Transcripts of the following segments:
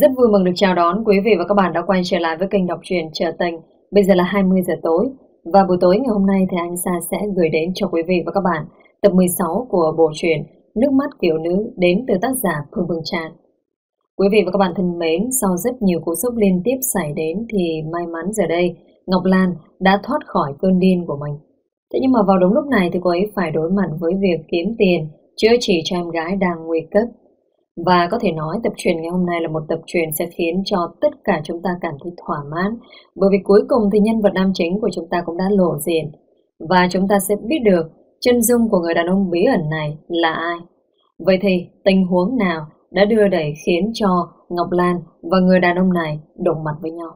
Rất vui mừng được chào đón quý vị và các bạn đã quay trở lại với kênh đọc truyện Trở Tình. Bây giờ là 20 giờ tối và buổi tối ngày hôm nay thì anh Sa sẽ gửi đến cho quý vị và các bạn tập 16 của bộ truyện Nước mắt kiểu nữ đến từ tác giả Phương Phương Tràn. Quý vị và các bạn thân mến, sau rất nhiều cú sốc liên tiếp xảy đến thì may mắn giờ đây Ngọc Lan đã thoát khỏi cơn điên của mình. Thế nhưng mà vào đúng lúc này thì cô ấy phải đối mặt với việc kiếm tiền chữa trị cho em gái đang nguy cấp. Và có thể nói tập truyền ngày hôm nay là một tập truyền sẽ khiến cho tất cả chúng ta cảm thấy thỏa mãn bởi vì cuối cùng thì nhân vật nam chính của chúng ta cũng đã lộ diện và chúng ta sẽ biết được chân dung của người đàn ông bí ẩn này là ai. Vậy thì tình huống nào đã đưa đẩy khiến cho Ngọc Lan và người đàn ông này đụng mặt với nhau?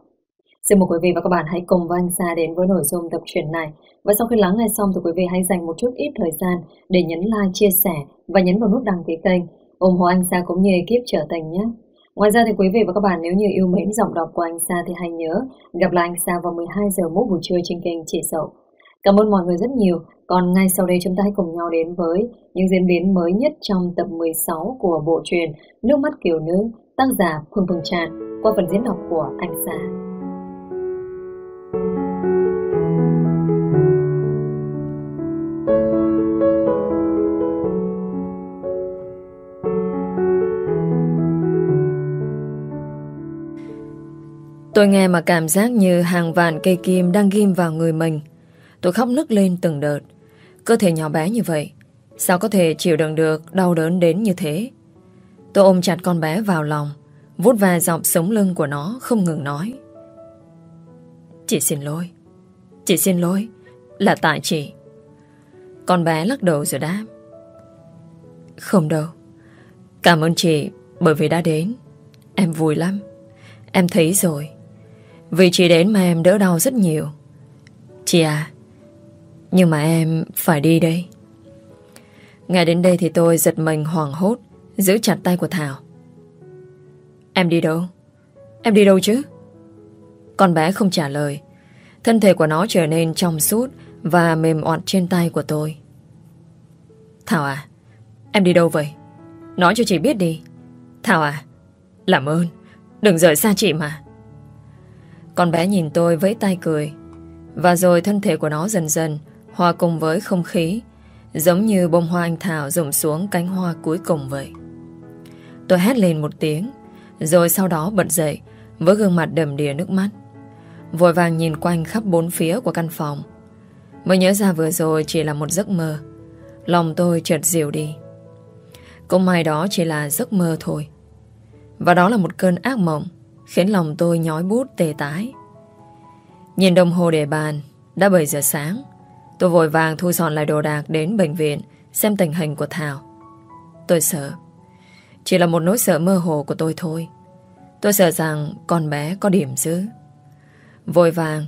Xin mời quý vị và các bạn hãy cùng với anh Sa đến với nội dung tập truyện này. Và sau khi lắng nghe xong thì quý vị hãy dành một chút ít thời gian để nhấn like, chia sẻ và nhấn vào nút đăng ký kênh ủng hộ anh Sa cũng như ekip trở thành nhé. Ngoài ra thì quý vị và các bạn nếu như yêu mến giọng đọc của anh Sa thì hãy nhớ gặp lại anh Sa vào 12 giờ mỗi buổi trưa trên kênh Chị Sậu. Cảm ơn mọi người rất nhiều. Còn ngay sau đây chúng ta hãy cùng nhau đến với những diễn biến mới nhất trong tập 16 của bộ truyền Nước mắt kiều nữ tác giả Phương Phương Tràn qua phần diễn đọc của anh Sa. Tôi nghe mà cảm giác như hàng vạn cây kim đang ghim vào người mình. Tôi khóc nức lên từng đợt. Cơ thể nhỏ bé như vậy, sao có thể chịu đựng được đau đớn đến như thế? Tôi ôm chặt con bé vào lòng, vuốt ve dọc sống lưng của nó không ngừng nói. Chị xin lỗi. Chị xin lỗi. Là tại chị. Con bé lắc đầu rồi đáp. Không đâu. Cảm ơn chị bởi vì đã đến. Em vui lắm. Em thấy rồi. Vì chị đến mà em đỡ đau rất nhiều. Chị à Nhưng mà em phải đi đây. Ngay đến đây thì tôi giật mình hoảng hốt, Giữ chặt tay của Thảo. Em đi đâu? Em đi đâu chứ? Con bé không trả lời. Thân thể của nó trở nên trong suốt Và mềm oặt trên tay của tôi. Thảo à Em đi đâu vậy? Nói cho chị biết đi. Thảo à Làm ơn, Đừng rời xa chị mà con bé nhìn tôi với tay cười. Và rồi thân thể của nó dần dần, Hòa cùng với không khí, Giống như bông hoa anh thảo rụng xuống cánh hoa cuối cùng vậy. Tôi hét lên một tiếng, Rồi sau đó bật dậy, Với gương mặt đầm đìa nước mắt. Vội vàng nhìn quanh khắp bốn phía của căn phòng. Mới nhớ ra vừa rồi chỉ là một giấc mơ. Lòng tôi chợt dịu đi. Cũng may đó chỉ là giấc mơ thôi. Và đó là một cơn ác mộng. Khiến lòng tôi nhói bút tê tái. Nhìn đồng hồ để bàn, Đã 7 giờ sáng. Tôi vội vàng thu dọn lại đồ đạc đến bệnh viện Xem tình hình của Thảo. Tôi sợ. Chỉ là một nỗi sợ mơ hồ của tôi thôi. Tôi sợ rằng con bé có điểm dữ Vội vàng,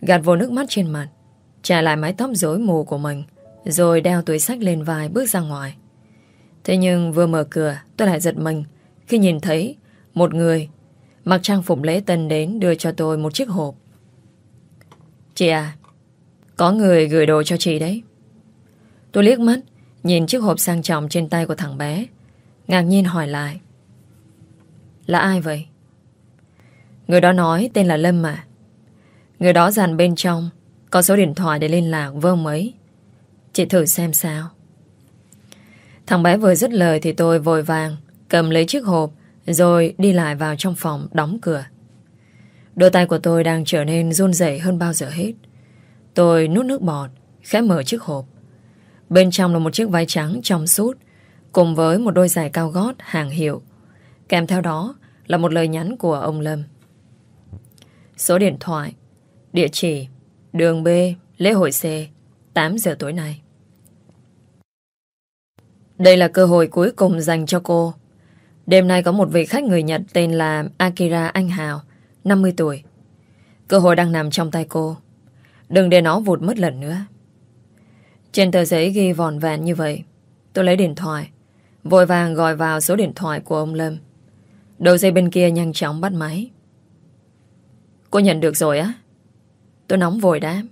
Gạt vô nước mắt trên mặt, Trả lại mái tóc rối mù của mình, Rồi đeo túi sách lên vai bước ra ngoài. Thế nhưng vừa mở cửa, Tôi lại giật mình Khi nhìn thấy Một người Mặc trang phục lễ tân đến đưa cho tôi một chiếc hộp. Chị à, có người gửi đồ cho chị đấy. Tôi liếc mắt, nhìn chiếc hộp sang trọng trên tay của thằng bé. Ngạc nhiên hỏi lại. Là ai vậy? Người đó nói tên là Lâm mà. Người đó dàn bên trong có số điện thoại để liên lạc với ông ấy. Chị thử xem sao. Thằng bé vừa dứt lời thì tôi vội vàng cầm lấy chiếc hộp rồi đi lại vào trong phòng đóng cửa. Đôi tay của tôi đang trở nên run rẩy hơn bao giờ hết. Tôi nuốt nước bọt, Khẽ mở chiếc hộp. Bên trong là một chiếc váy trắng trong suốt, Cùng với một đôi giày cao gót hàng hiệu. Kèm theo đó Là một lời nhắn của ông Lâm. Số điện thoại, Địa chỉ, Đường B, Lễ hội C 8 giờ tối nay. Đây là cơ hội cuối cùng dành cho cô Đêm nay có một vị khách người Nhật tên là Akira Anh Hào, 50 tuổi. Cơ hội đang nằm trong tay cô. Đừng để nó vụt mất lần nữa. Trên tờ giấy ghi vòn vẹn như vậy, tôi lấy điện thoại, vội vàng gọi vào số điện thoại của ông Lâm. Đầu dây bên kia nhanh chóng bắt máy. Cô nhận được rồi á? Tôi nóng vội đáp.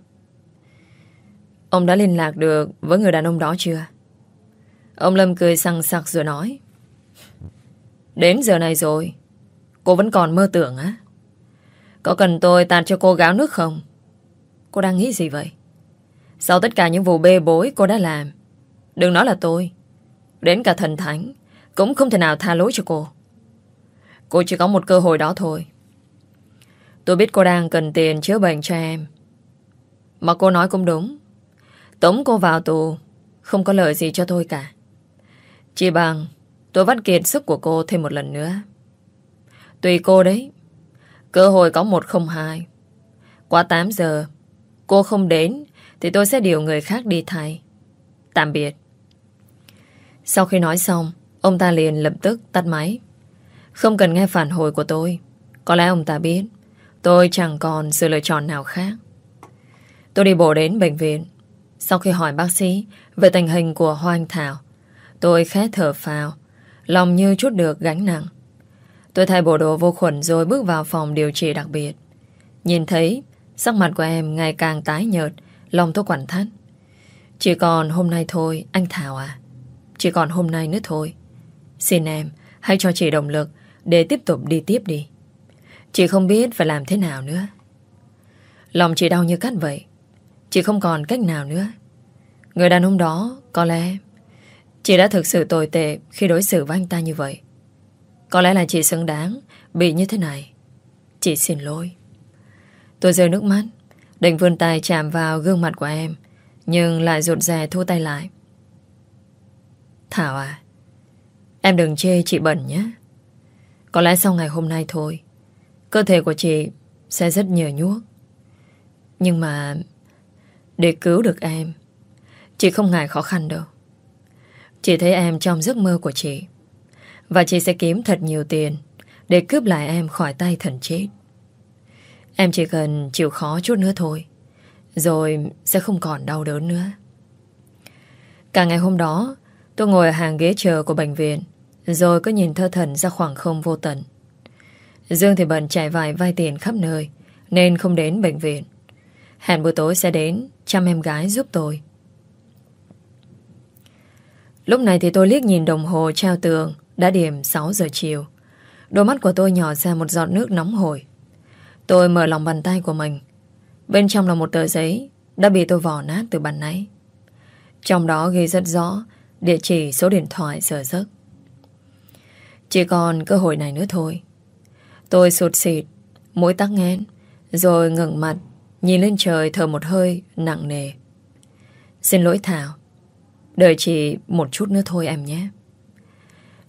Ông đã liên lạc được với người đàn ông đó chưa? Ông Lâm cười sằng sặc rồi nói. Đến giờ này rồi, Cô vẫn còn mơ tưởng á. Có cần tôi tạt cho cô gáo nước không? Cô đang nghĩ gì vậy? Sau tất cả những vụ bê bối cô đã làm, Đừng nói là tôi, Đến cả thần thánh Cũng không thể nào tha lỗi cho cô. Cô chỉ có một cơ hội đó thôi. Tôi biết cô đang cần tiền chữa bệnh cho em. Mà cô nói cũng đúng. Tống cô vào tù, Không có lợi gì cho tôi cả. Chỉ bằng Tôi vắt kiệt sức của cô thêm một lần nữa. Tùy cô đấy. Cơ hội có một không hai. Qua 8 giờ, Cô không đến Thì tôi sẽ điều người khác đi thay. Tạm biệt. Sau khi nói xong, Ông ta liền lập tức tắt máy. Không cần nghe phản hồi của tôi. Có lẽ ông ta biết, Tôi chẳng còn sự lựa chọn nào khác. Tôi đi bộ đến bệnh viện. Sau khi hỏi bác sĩ Về tình hình của Hoa Anh Thảo, Tôi khẽ thở phào. Lòng như chút được gánh nặng. Tôi thay bộ đồ vô khuẩn rồi bước vào phòng điều trị đặc biệt. Nhìn thấy, Sắc mặt của em ngày càng tái nhợt, Lòng tôi quặn thắt. Chỉ còn hôm nay thôi, anh Thảo à. Chỉ còn hôm nay nữa thôi. Xin em, hãy cho chị động lực Để tiếp tục đi tiếp đi. Chị không biết phải làm thế nào nữa. Lòng chị đau như cắt vậy. Chị không còn cách nào nữa. Người đàn ông đó, Có lẽ Chị đã thực sự tồi tệ Khi đối xử với anh ta như vậy. Có lẽ là chị xứng đáng Bị như thế này. Chị xin lỗi. Tôi rơi nước mắt. Định vươn tay chạm vào gương mặt của em, Nhưng lại rụt rè thu tay lại. Thảo à Em đừng chê chị bẩn nhé. Có lẽ sau ngày hôm nay thôi, Cơ thể của chị Sẽ rất nhờ nhuốc. Nhưng mà Để cứu được em, Chị không ngại khó khăn đâu. Chị thấy em trong giấc mơ của chị. Và chị sẽ kiếm thật nhiều tiền Để cướp lại em khỏi tay thần chết. Em chỉ cần chịu khó chút nữa thôi, Rồi sẽ không còn đau đớn nữa. Cả ngày hôm đó, Tôi ngồi ở hàng ghế chờ của bệnh viện, Rồi cứ nhìn thơ thần ra khoảng không vô tận. Dương thì bận chạy vài vai tiền khắp nơi, Nên không đến bệnh viện. Hẹn buổi tối sẽ đến Chăm em gái giúp tôi. Lúc này thì tôi liếc nhìn đồng hồ treo tường, Đã điểm 6 giờ chiều. Đôi mắt của tôi nhỏ ra một giọt nước nóng hổi. Tôi mở lòng bàn tay của mình. Bên trong là một tờ giấy, Đã bị tôi vỏ nát từ bàn nãy. Trong đó ghi rất rõ Địa chỉ số điện thoại giờ giấc. Chỉ còn cơ hội này nữa thôi. Tôi sụt xịt, Mũi tắc nghẽn, Rồi ngẩng mặt, Nhìn lên trời thở một hơi nặng nề. Xin lỗi Thảo. Đợi chị một chút nữa thôi em nhé.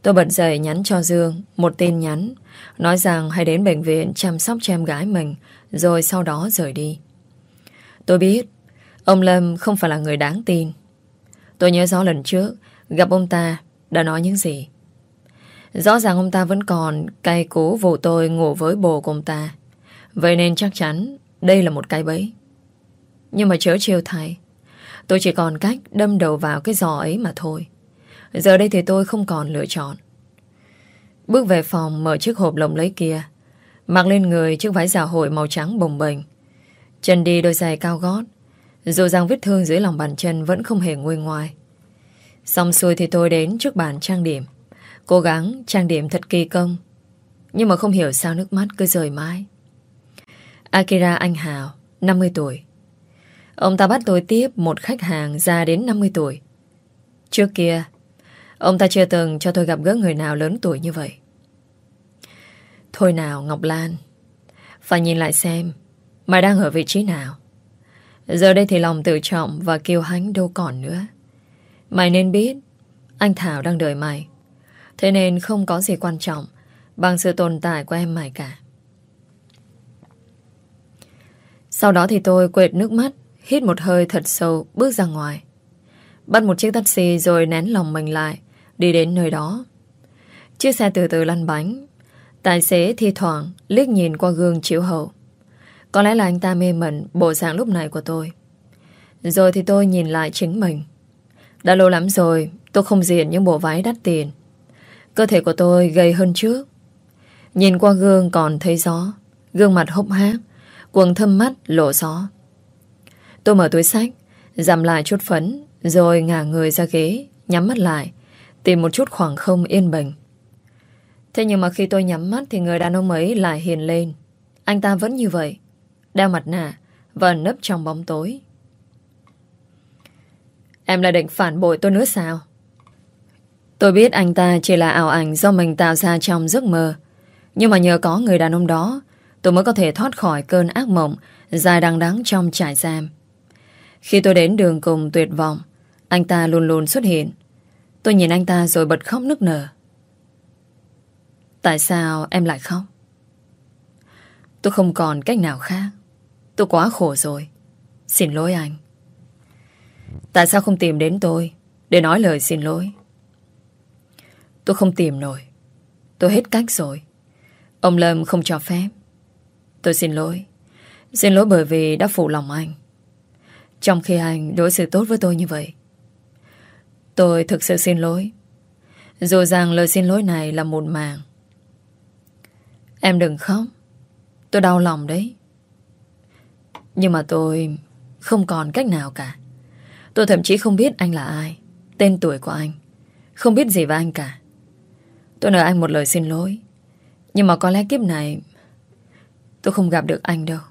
Tôi bật dậy nhắn cho Dương, Một tin nhắn, Nói rằng hãy đến bệnh viện chăm sóc cho em gái mình, Rồi sau đó rời đi. Tôi biết, Ông Lâm không phải là người đáng tin. Tôi nhớ rõ lần trước, Gặp ông ta, đã nói những gì. Rõ ràng ông ta vẫn còn cay cú vụ tôi ngủ với bồ của ông ta. Vậy nên chắc chắn Đây là một cái bẫy. Nhưng mà chớ chiêu thay Tôi chỉ còn cách đâm đầu vào cái giò ấy mà thôi. Giờ đây thì tôi không còn lựa chọn. Bước về phòng, mở chiếc hộp lồng lấy kia. Mặc lên người chiếc váy giả hội màu trắng bồng bềnh. Chân đi đôi giày cao gót. Dù rằng vết thương dưới lòng bàn chân Vẫn không hề nguôi ngoài Xong xuôi thì tôi đến trước bàn trang điểm. Cố gắng trang điểm thật kỳ công. Nhưng mà không hiểu sao nước mắt cứ rời mãi. Akira Anh Hào 50 tuổi. Ông ta bắt tôi tiếp một khách hàng già đến 50 tuổi. Trước kia, Ông ta chưa từng cho tôi gặp gỡ người nào lớn tuổi như vậy. Thôi nào, Ngọc Lan, Phải nhìn lại xem Mày đang ở vị trí nào. Giờ đây thì lòng tự trọng Và kiêu hãnh đâu còn nữa. Mày nên biết, Anh Thảo đang đợi mày. Thế nên không có gì quan trọng Bằng sự tồn tại của em mày cả. Sau đó thì tôi quệt nước mắt. Hít một hơi thật sâu, Bước ra ngoài. Bắt một chiếc taxi rồi nén lòng mình lại, Đi đến nơi đó. Chiếc xe từ từ lăn bánh. Tài xế thi thoảng liếc nhìn qua gương chiếu hậu. Có lẽ là anh ta mê mẩn Bộ dạng lúc này của tôi. Rồi thì tôi nhìn lại chính mình. Đã lâu lắm rồi, Tôi không diện những bộ váy đắt tiền. Cơ thể của tôi gầy hơn trước. Nhìn qua gương còn thấy gió. Gương mặt hốc hác Quần thâm mắt, lộ gió. Tôi mở túi sách Giảm lại chút phấn Rồi ngả người ra ghế Nhắm mắt lại Tìm một chút khoảng không yên bình Thế nhưng mà khi tôi nhắm mắt thì người đàn ông ấy lại hiền lên. Anh ta vẫn như vậy. Đeo mặt nạ và nấp trong bóng tối. Em lại định phản bội tôi nữa sao? Tôi biết anh ta chỉ là ảo ảnh do mình tạo ra trong giấc mơ. Nhưng mà nhờ có người đàn ông đó, tôi mới có thể thoát khỏi cơn ác mộng dài đằng đắng trong trại giam. Khi tôi đến đường cùng tuyệt vọng, anh ta luôn luôn xuất hiện. Tôi nhìn anh ta rồi bật khóc nức nở. Tại sao em lại khóc? Tôi không còn cách nào khác. Tôi quá khổ rồi. Xin lỗi anh. Tại sao không tìm đến tôi để nói lời xin lỗi? Tôi không tìm nổi. Tôi hết cách rồi. Ông Lâm không cho phép. Tôi xin lỗi. Xin lỗi bởi vì đã phụ lòng anh. Trong khi anh đối xử tốt với tôi như vậy. Tôi thực sự xin lỗi. Dù rằng lời xin lỗi này là một màng. Em đừng khóc. Tôi đau lòng đấy. Nhưng mà tôi không còn cách nào cả. Tôi thậm chí không biết anh là ai. Tên tuổi của anh. Không biết gì về anh cả. Tôi nợ anh một lời xin lỗi. Nhưng mà có lẽ kiếp này tôi không gặp được anh đâu.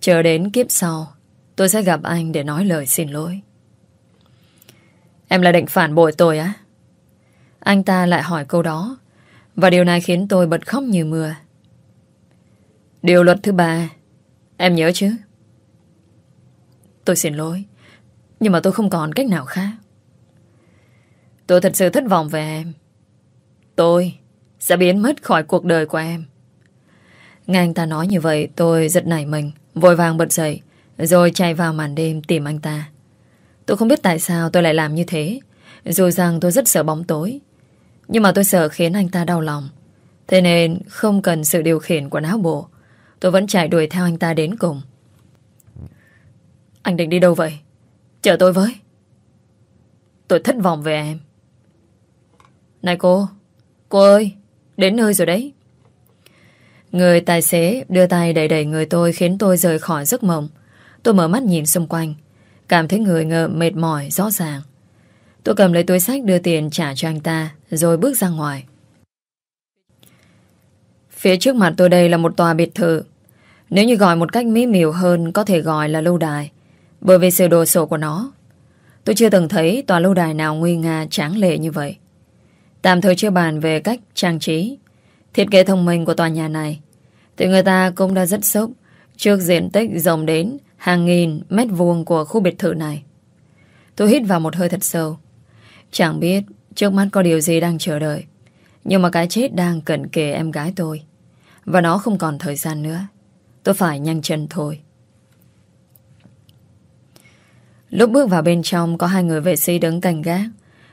Chờ đến kiếp sau tôi sẽ gặp anh để nói lời xin lỗi. Em là định phản bội tôi á? Anh ta lại hỏi câu đó, và điều này khiến tôi bật khóc như mưa. Điều luật thứ ba, Em nhớ chứ? Tôi xin lỗi, Nhưng mà tôi không còn cách nào khác Tôi thật sự thất vọng về em Tôi sẽ biến mất khỏi cuộc đời của em Nghe anh ta nói như vậy, Tôi giật nảy mình, Vội vàng bật dậy rồi chạy vào màn đêm tìm anh ta. Tôi không biết tại sao tôi lại làm như thế. Dù rằng tôi rất sợ bóng tối. Nhưng mà tôi sợ khiến anh ta đau lòng. Thế nên không cần sự điều khiển của não bộ. Tôi vẫn chạy đuổi theo anh ta đến cùng. Anh định đi đâu vậy? Chờ tôi với. Tôi thất vọng về em. Này cô Cô ơi, Đến nơi rồi đấy. Người tài xế đưa tay đẩy đẩy người tôi Khiến tôi rời khỏi giấc mộng. Tôi mở mắt nhìn xung quanh. Cảm thấy người ngờ mệt mỏi, rõ ràng. Tôi cầm lấy túi sách đưa tiền trả cho anh ta, Rồi bước ra ngoài. Phía trước mặt tôi đây là một tòa biệt thự. Nếu như gọi một cách mỹ miều hơn, Có thể gọi là lâu đài, Bởi vì sự đồ sộ của nó. Tôi chưa từng thấy tòa lâu đài nào nguy nga, tráng lệ như vậy. Tạm thời chưa bàn về cách trang trí, Thiết kế thông minh của tòa nhà này. Thì người ta cũng đã rất sốc Trước diện tích rộng đến Hàng nghìn mét vuông của khu biệt thự này. Tôi hít vào một hơi thật sâu. Chẳng biết trước mắt có điều gì đang chờ đợi, Nhưng mà cái chết đang cận kề em gái tôi. Và nó không còn thời gian nữa. Tôi phải nhanh chân thôi. Lúc bước vào bên trong, Có hai người vệ sĩ đứng canh gác.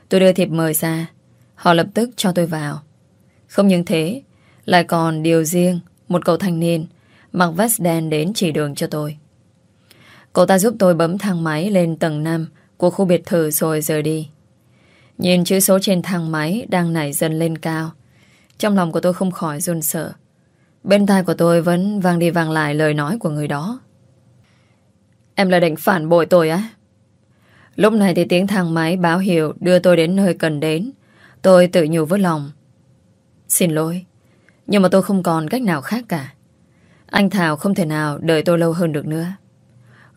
Tôi đưa thiệp mời ra. Họ lập tức cho tôi vào. Không những thế, Lại còn điều riêng Một cậu thanh niên Mặc vest đen đến chỉ đường cho tôi. Cậu ta giúp tôi bấm thang máy lên tầng 5 Của khu biệt thự rồi rời đi Nhìn chữ số trên thang máy Đang nảy dần lên cao Trong lòng của tôi không khỏi run sợ Bên tai của tôi vẫn vang đi vang lại lời nói của người đó. Em là định phản bội tôi á? Lúc này thì tiếng thang máy báo hiệu đưa tôi đến nơi cần đến. Tôi tự nhủ với lòng. Xin lỗi, nhưng mà tôi không còn cách nào khác cả. Anh Thảo không thể nào đợi tôi lâu hơn được nữa.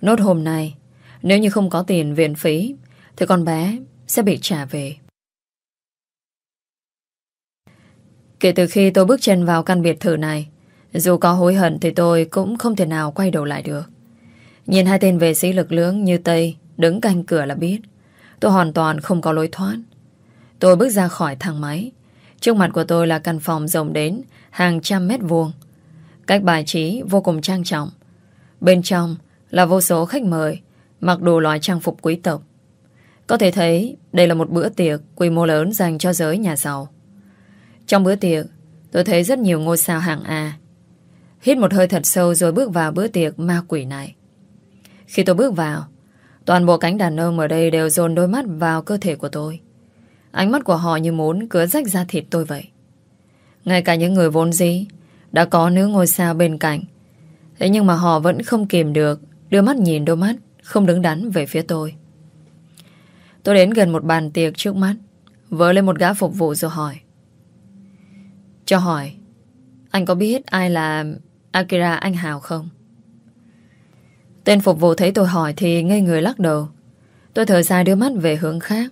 Nốt hôm nay, nếu như không có tiền viện phí, thì con bé sẽ bị trả về. Kể từ khi tôi bước chân vào căn biệt thự này, dù có hối hận thì tôi cũng không thể nào quay đầu lại được. Nhìn hai tên vệ sĩ lực lưỡng như Tây đứng canh cửa là biết. Tôi hoàn toàn không có lối thoát. Tôi bước ra khỏi thang máy. Trước mặt của tôi là căn phòng rộng đến hàng trăm mét vuông. Cách bài trí vô cùng trang trọng. Bên trong là vô số khách mời mặc đồ loại trang phục quý tộc. Có thể thấy đây là một bữa tiệc quy mô lớn dành cho giới nhà giàu. Trong bữa tiệc, tôi thấy rất nhiều ngôi sao hạng A Hít một hơi thật sâu rồi bước vào bữa tiệc ma quỷ này. Khi tôi bước vào, toàn bộ cánh đàn ông ở đây đều dồn đôi mắt vào cơ thể của tôi. Ánh mắt của họ như muốn cứa rách ra thịt tôi vậy. Ngay cả những người vốn dĩ đã có nữ ngôi sao bên cạnh. Thế nhưng mà họ vẫn không kìm được đưa mắt nhìn đôi mắt, không đứng đắn về phía tôi. Tôi đến gần một bàn tiệc trước mắt vỡ lên một gã phục vụ rồi hỏi. Cho hỏi, Anh có biết ai là Akira Anh Hào không? Tên phục vụ thấy tôi hỏi thì ngây người lắc đầu. Tôi thở dài đưa mắt về hướng khác,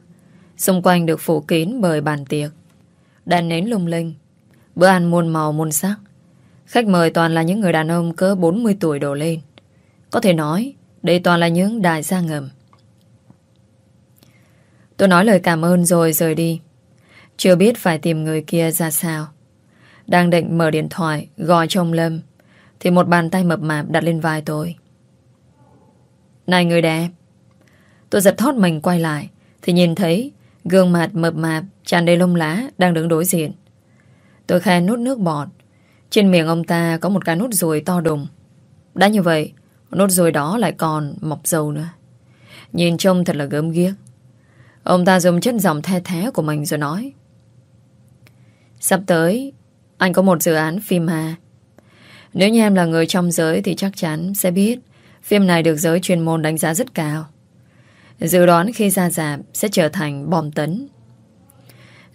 Xung quanh được phủ kín bởi bàn tiệc. Đèn nến lung linh, Bữa ăn muôn màu muôn sắc. Khách mời toàn là những người đàn ông cỡ 40 tuổi đổ lên. Có thể nói, Đây toàn là những đại gia ngầm. Tôi nói lời cảm ơn rồi rời đi. Chưa biết phải tìm người kia ra sao. Đang định mở điện thoại, Gọi cho ông Lâm, Thì một bàn tay mập mạp đặt lên vai tôi. Này người đẹp. Tôi giật thót mình quay lại, Thì nhìn thấy Gương mặt mập mạp tràn đầy lông lá Đang đứng đối diện. Tôi khe nút nước bọt. Trên miệng ông ta có một cái nút ruồi to đùng. Đã như vậy nốt ruồi đó lại còn mọc dầu nữa. Nhìn trông thật là gớm ghiếc. Ông ta dùng chất giọng the thế của mình rồi nói. Sắp tới, Anh có một dự án phim hà Nếu như em là người trong giới Thì chắc chắn sẽ biết Phim này được giới chuyên môn đánh giá rất cao. Dự đoán khi ra giảm Sẽ trở thành bom tấn.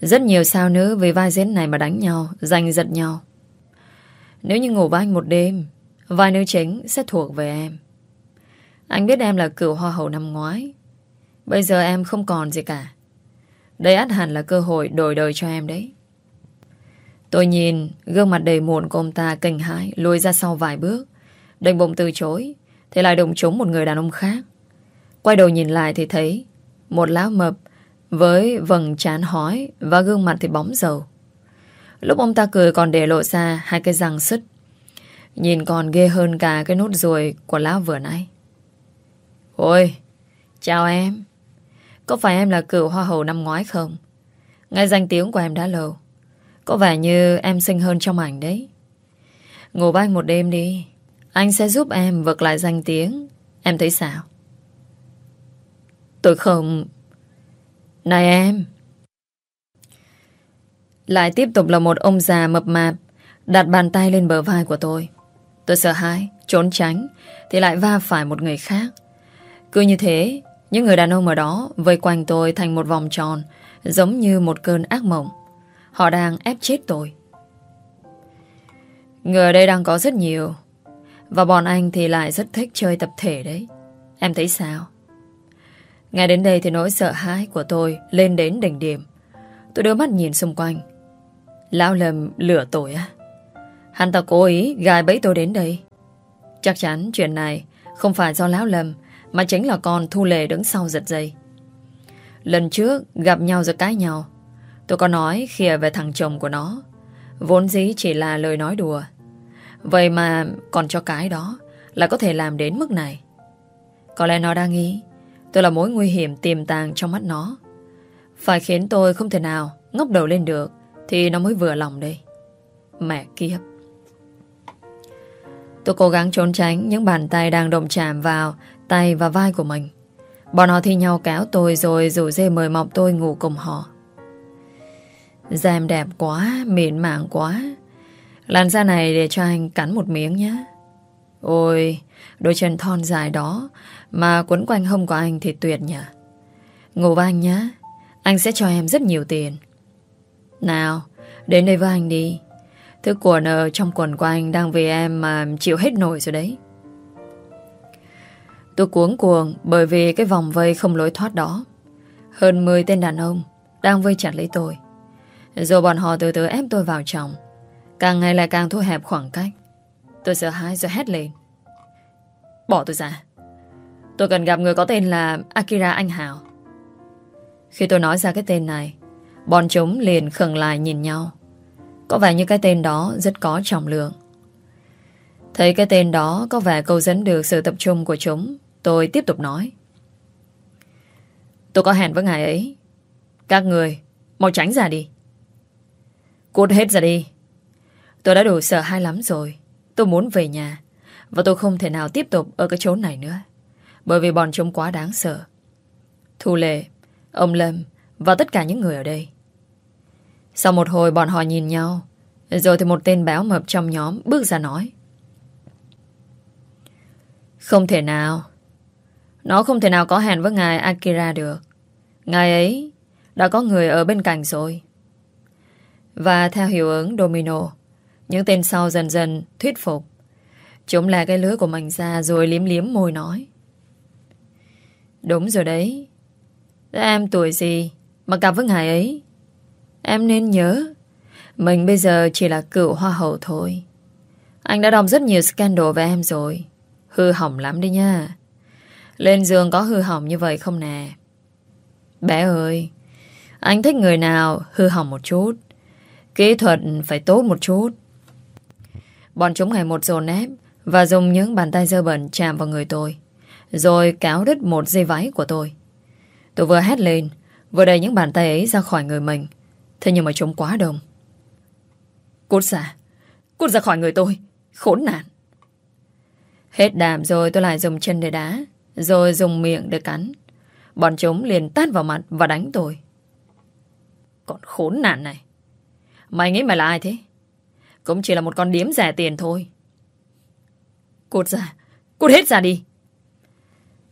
Rất nhiều sao nữ Vì vai diễn này mà đánh nhau, Giành giật nhau. Nếu như ngủ với anh một đêm Vai nữ chính sẽ thuộc về em. Anh biết em là cựu hoa hậu năm ngoái. Bây giờ em không còn gì cả. Đây át hẳn là cơ hội đổi đời cho em đấy. Tôi nhìn, gương mặt đầy muộn của ông ta kinh hãi, lùi ra sau vài bước. Đành bụng từ chối, Thì lại đụng trúng một người đàn ông khác. Quay đầu nhìn lại thì thấy Một lão mập Với vầng trán hói Và gương mặt thì bóng dầu. Lúc ông ta cười còn để lộ ra Hai cái răng sứt Nhìn còn ghê hơn cả cái nốt ruồi Của lão vừa nãy Ôi, Chào em có phải em là cựu hoa hậu năm ngoái không? Nghe danh tiếng của em đã lâu. Có vẻ như em xinh hơn trong ảnh đấy. Ngủ với anh một đêm đi. Anh sẽ giúp em vực lại danh tiếng. Em thấy sao? Tôi không... Này em! Lại tiếp tục là một ông già mập mạp, đặt bàn tay lên bờ vai của tôi. Tôi sợ hãi, trốn tránh thì lại va phải một người khác. Cứ như thế những người đàn ông ở đó vây quanh tôi thành một vòng tròn giống như một cơn ác mộng. Họ đang ép chết tôi. Người ở đây đang có rất nhiều và bọn anh thì lại rất thích chơi tập thể đấy. Em thấy sao? Ngay đến đây thì nỗi sợ hãi của tôi lên đến đỉnh điểm. Tôi đưa mắt nhìn xung quanh. Lão lầm lửa tội á. Hắn ta cố ý gài bẫy tôi đến đây. Chắc chắn chuyện này không phải do lão lầm mà chính là con Thu Lệ đứng sau giật dây. Lần trước gặp nhau rồi cãi nhau, Tôi có nói khìa về thằng chồng của nó, Vốn dĩ chỉ là lời nói đùa. Vậy mà còn cho cái đó Là có thể làm đến mức này. Có lẽ nó đang nghĩ Tôi là mối nguy hiểm tiềm tàng trong mắt nó. Phải khiến tôi không thể nào Ngóc đầu lên được Thì nó mới vừa lòng đây. Mẹ kiếp. Tôi cố gắng trốn tránh những bàn tay đang động chạm vào tay và vai của mình. Bọn họ thi nhau kéo tôi rồi rủ dê mời mọc tôi ngủ cùng họ. Da em đẹp quá, mịn màng quá. Làn da này để cho anh cắn một miếng nhé. Ôi, đôi chân thon dài đó mà quấn quanh hông của anh thì tuyệt nhỉ. Ngủ với anh nhé, anh sẽ cho em rất nhiều tiền. Nào, đến đây với anh đi. Thứ quần ở trong quần của anh đang vì em mà chịu hết nổi rồi đấy. Tôi cuống cuồng bởi vì cái vòng vây không lối thoát đó. Hơn 10 tên đàn ông đang vây chặt lấy tôi. Rồi bọn họ từ từ ép tôi vào trong. Càng ngày lại càng thu hẹp khoảng cách. Tôi sợ hãi rồi hét lên. Bỏ tôi ra. Tôi cần gặp người có tên là Akira Anh Hào. Khi tôi nói ra cái tên này, bọn chúng liền khẩn lại nhìn nhau. Có vẻ như cái tên đó rất có trọng lượng. Thấy cái tên đó có vẻ câu dẫn được sự tập trung của chúng Tôi tiếp tục nói. Tôi có hẹn với ngài ấy. Các người, mau tránh ra đi. Cút hết ra đi. Tôi đã đủ sợ hãi lắm rồi. Tôi muốn về nhà. Và tôi không thể nào tiếp tục ở cái chỗ này nữa. Bởi vì bọn chúng quá đáng sợ. Thu Lệ, ông Lâm và tất cả những người ở đây. Sau một hồi bọn họ nhìn nhau. Rồi thì một tên béo mập trong nhóm bước ra nói. Không thể nào. Nó không thể nào có hẹn với ngài Akira được. Ngài ấy đã có người ở bên cạnh rồi. Và theo hiệu ứng domino, những tên sau dần dần thuyết phục. Chúng là cái lưới của mình ra rồi liếm liếm môi nói. Đúng rồi đấy. Em tuổi gì mà cặp với ngài ấy? Em nên nhớ, mình bây giờ chỉ là cựu hoa hậu thôi. Anh đã đọc rất nhiều scandal về em rồi. Hư hỏng lắm đi nha. Lên giường có hư hỏng như vậy không nè? Bé ơi, anh thích người nào hư hỏng một chút. Kỹ thuật phải tốt một chút. Bọn chúng ngày một dồn ép và dùng những bàn tay dơ bẩn chạm vào người tôi. Rồi cáo đứt một dây váy của tôi. Tôi vừa hét lên, vừa đẩy những bàn tay ấy ra khỏi người mình. Thế nhưng mà trông quá đông. Cút ra, cút ra khỏi người tôi, khốn nạn. Hết đàm rồi tôi lại dùng chân để đá, rồi dùng miệng để cắn. Bọn chúng liền tát vào mặt và đánh tôi. Còn khốn nạn này. Mày nghĩ mày là ai thế? Cũng chỉ là một con điếm rẻ tiền thôi. Cút ra, cút hết ra đi.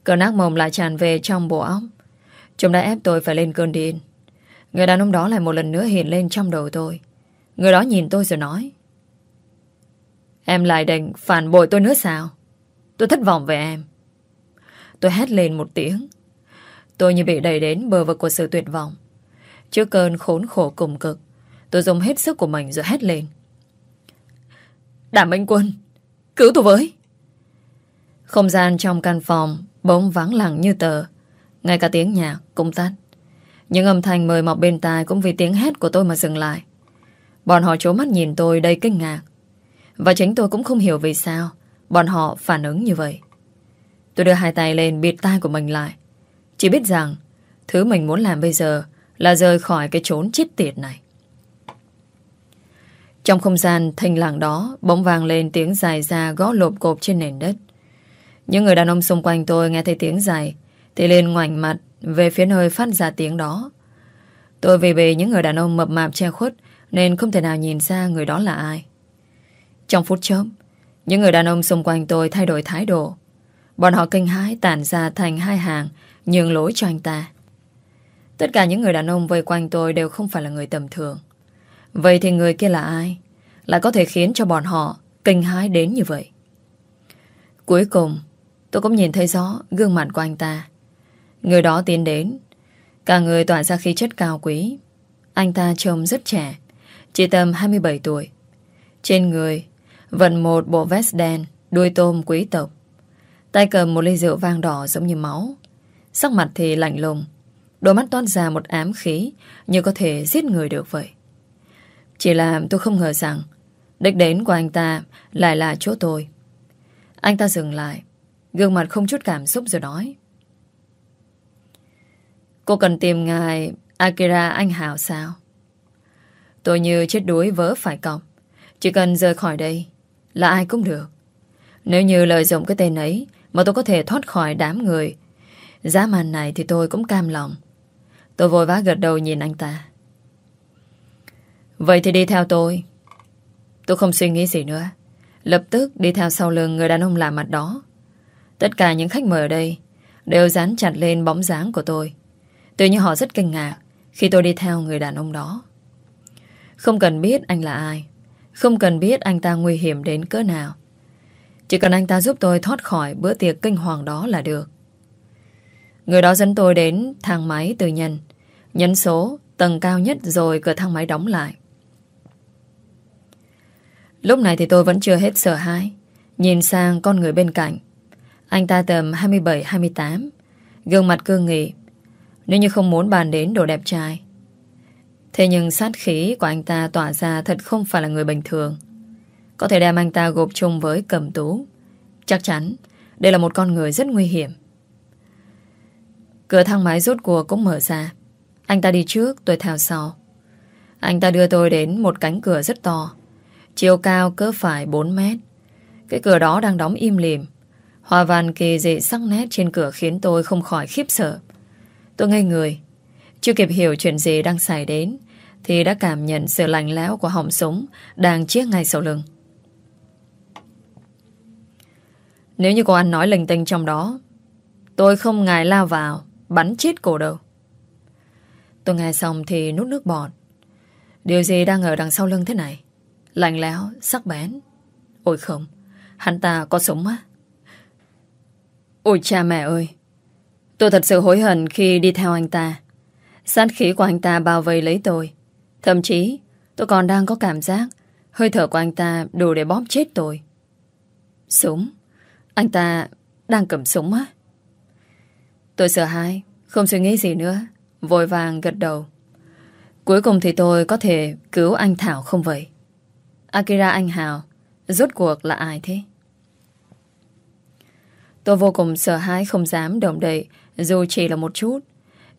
Cơn ác mộng lại tràn về trong bộ óc. Chúng đã ép tôi phải lên cơn điên. Người đàn ông đó lại một lần nữa hiện lên trong đầu tôi. Người đó nhìn tôi rồi nói. Em lại định phản bội tôi nữa sao? Tôi thất vọng về em. Tôi hét lên một tiếng. Tôi như bị đẩy đến bờ vực của sự tuyệt vọng. Trước cơn khốn khổ cùng cực, tôi dùng hết sức của mình rồi hét lên. Đảm Minh Quân, cứu tôi với. Không gian trong căn phòng bỗng vắng lặng như tờ. Ngay cả tiếng nhạc cũng tắt. Những âm thanh mời mọc bên tai cũng vì tiếng hét của tôi mà dừng lại. Bọn họ trố mắt nhìn tôi đầy kinh ngạc. Và chính tôi cũng không hiểu vì sao bọn họ phản ứng như vậy. Tôi đưa hai tay lên bịt tai của mình lại. Chỉ biết rằng, thứ mình muốn làm bây giờ là rời khỏi cái chốn chết tiệt này. Trong không gian thanh lặng đó, bỗng vang lên tiếng dài ra gõ lộp cộp trên nền đất. Những người đàn ông xung quanh tôi nghe thấy tiếng dài, thì lên ngoảnh mặt về phía nơi phát ra tiếng đó. Tôi vì bị những người đàn ông mập mạp che khuất nên không thể nào nhìn ra người đó là ai. Trong phút chớp, những người đàn ông xung quanh tôi thay đổi thái độ. Bọn họ kinh hãi tản ra thành hai hàng, nhường lối cho anh ta. Tất cả những người đàn ông vây quanh tôi đều không phải là người tầm thường. Vậy thì người kia là ai? Lại có thể khiến cho bọn họ kinh hãi đến như vậy. Cuối cùng, tôi cũng nhìn thấy rõ gương mặt của anh ta. Người đó tiến đến. Cả người tỏa ra khí chất cao quý. Anh ta trông rất trẻ, chỉ tầm 27 tuổi. Trên người, vận một bộ vest đen, đuôi tôm quý tộc. Tay cầm một ly rượu vang đỏ giống như máu. Sắc mặt thì lạnh lùng. Đôi mắt toát ra một ám khí như có thể giết người được vậy. Chỉ là tôi không ngờ rằng đích đến của anh ta lại là chỗ tôi. Anh ta dừng lại, gương mặt không chút cảm xúc rồi nói. Cô cần tìm ngài Akira Anh Hào sao? Tôi như chết đuối vỡ phải cọc. Chỉ cần rời khỏi đây là ai cũng được. Nếu như lợi dụng cái tên ấy mà tôi có thể thoát khỏi đám người, giá màn này thì tôi cũng cam lòng. Tôi vội vã gật đầu nhìn anh ta. Vậy thì đi theo tôi. Tôi không suy nghĩ gì nữa. Lập tức đi theo sau lưng người đàn ông lạ mặt đó. Tất cả những khách mời ở đây đều dán chặt lên bóng dáng của tôi. Tự như họ rất kinh ngạc khi tôi đi theo người đàn ông đó. Không cần biết anh là ai. Không cần biết anh ta nguy hiểm đến cỡ nào. Chỉ cần anh ta giúp tôi thoát khỏi bữa tiệc kinh hoàng đó là được. Người đó dẫn tôi đến thang máy tư nhân. Nhấn số, tầng cao nhất rồi cửa thang máy đóng lại. Lúc này thì tôi vẫn chưa hết sợ hãi. Nhìn sang con người bên cạnh. Anh ta tầm 27-28. Gương mặt cương nghị. Nếu như không muốn bàn đến đồ đẹp trai. Thế nhưng sát khí của anh ta tỏa ra thật không phải là người bình thường. Có thể đem anh ta gộp chung với cầm tú. Chắc chắn đây là một con người rất nguy hiểm. Cửa thang máy rốt cuộc cũng mở ra. Anh ta đi trước, tôi theo sau. Anh ta đưa tôi đến một cánh cửa rất to. Chiều cao cỡ phải 4 mét. Cái cửa đó đang đóng im lìm. Hoa văn kỳ dị sắc nét trên cửa khiến tôi không khỏi khiếp sợ. Tôi ngây người. Chưa kịp hiểu chuyện gì đang xảy đến thì đã cảm nhận sự lạnh lẽo của họng súng đang chiếc ngay sau lưng. Nếu như cô ăn nói linh tinh trong đó tôi không ngại lao vào bắn chết cổ đâu. Tôi nghe xong thì nút nước bọt. Điều gì đang ở đằng sau lưng thế này Lạnh lẽo, sắc bén Ôi không Hắn ta có súng á Ôi cha mẹ ơi Tôi thật sự hối hận khi đi theo anh ta. Sát khí của anh ta bao vây lấy tôi. Thậm chí, Tôi còn đang có cảm giác Hơi thở của anh ta đủ để bóp chết tôi. Súng. Anh ta đang cầm súng á. Tôi sợ hãi, Không suy nghĩ gì nữa, Vội vàng gật đầu. Cuối cùng thì tôi có thể cứu anh Thảo không vậy? Akira anh Hào Rốt cuộc là ai thế? Tôi vô cùng sợ hãi, không dám động đậy dù chỉ là một chút,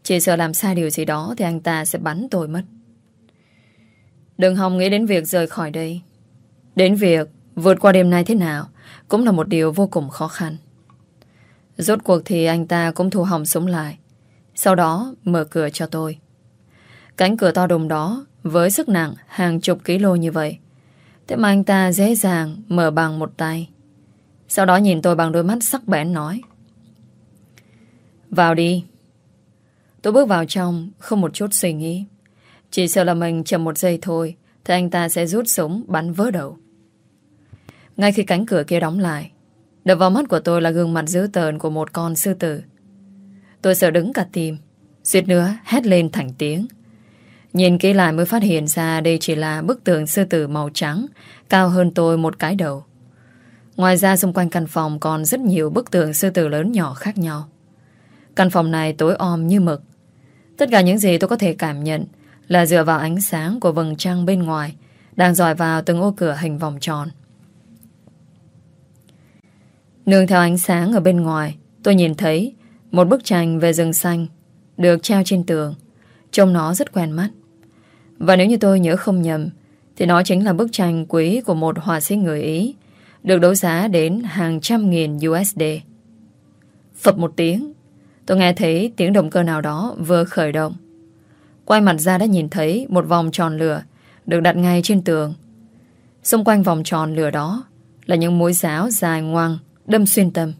Chỉ sợ làm sai điều gì đó Thì anh ta sẽ bắn tôi mất. Đừng hòng nghĩ đến việc rời khỏi đây. Đến việc vượt qua đêm nay thế nào Cũng là một điều vô cùng khó khăn. Rốt cuộc thì anh ta cũng thu hỏng súng lại, Sau đó mở cửa cho tôi. Cánh cửa to đùng đó Với sức nặng hàng chục kg như vậy, Thế mà anh ta dễ dàng Mở bằng một tay. Sau đó nhìn tôi bằng đôi mắt sắc bén nói vào đi. Tôi bước vào trong Không một chút suy nghĩ. Chỉ sợ là mình chậm một giây thôi Thì anh ta sẽ rút súng bắn vỡ đầu. Ngay khi cánh cửa kia đóng lại Đập vào mắt của tôi là gương mặt dữ tợn Của một con sư tử. Tôi sợ đứng cả tim Suýt nữa hét lên thành tiếng. Nhìn kỹ lại mới phát hiện ra đây chỉ là bức tường sư tử màu trắng, cao hơn tôi một cái đầu. Ngoài ra xung quanh căn phòng còn rất nhiều bức tường sư tử lớn nhỏ khác nhau. Căn phòng này tối om như mực. Tất cả những gì tôi có thể cảm nhận là dựa vào ánh sáng của vầng trăng bên ngoài đang dọi vào từng ô cửa hình vòng tròn. Nương theo ánh sáng ở bên ngoài, tôi nhìn thấy một bức tranh về rừng xanh được treo trên tường. Trông nó rất quen mắt. Và nếu như tôi nhớ không nhầm Thì nó chính là bức tranh quý của một họa sĩ người Ý Được đấu giá đến hàng trăm nghìn USD Phập một tiếng Tôi nghe thấy tiếng động cơ nào đó vừa khởi động. Quay mặt ra đã nhìn thấy một vòng tròn lửa Được đặt ngay trên tường. Xung quanh vòng tròn lửa đó Là những mũi giáo dài ngoằng Đâm xuyên tâm.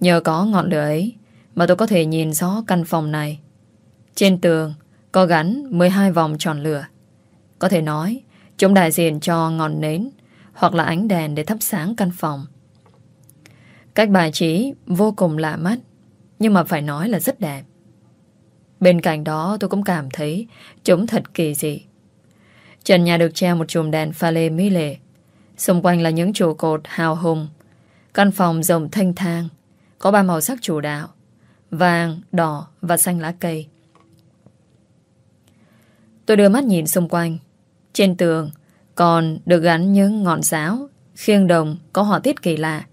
Nhờ có ngọn lửa ấy Mà tôi có thể nhìn rõ căn phòng này. Trên tường có gắn 12 vòng tròn lửa. Có thể nói, chúng đại diện cho ngọn nến hoặc là ánh đèn để thắp sáng căn phòng. Cách bài trí vô cùng lạ mắt, nhưng mà phải nói là rất đẹp. Bên cạnh đó tôi cũng cảm thấy chúng thật kỳ dị. Trần nhà được treo một chùm đèn pha lê mỹ lệ. Xung quanh là những trụ cột hào hùng. Căn phòng rộng thanh thang, có ba màu sắc chủ đạo, vàng, đỏ và xanh lá cây. Tôi đưa mắt nhìn xung quanh. Trên tường còn được gắn những ngọn giáo, khiêng đồng có họa tiết kỳ lạ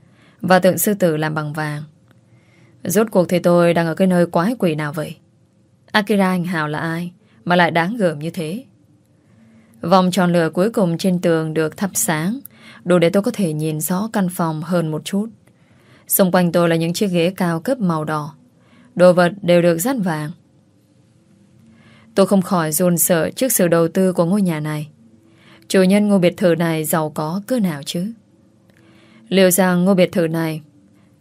và tượng sư tử làm bằng vàng. Rốt cuộc thì tôi đang ở cái nơi quái quỷ nào vậy? Akira anh Hào là ai mà lại đáng gờm như thế? Vòng tròn lửa cuối cùng trên tường được thắp sáng, đủ để tôi có thể nhìn rõ căn phòng hơn một chút. Xung quanh tôi là những chiếc ghế cao cấp màu đỏ. Đồ vật đều được dát vàng. Tôi không khỏi run sợ trước sự đầu tư của ngôi nhà này. Chủ nhân ngôi biệt thự này giàu có cỡ nào chứ? Liệu rằng ngôi biệt thự này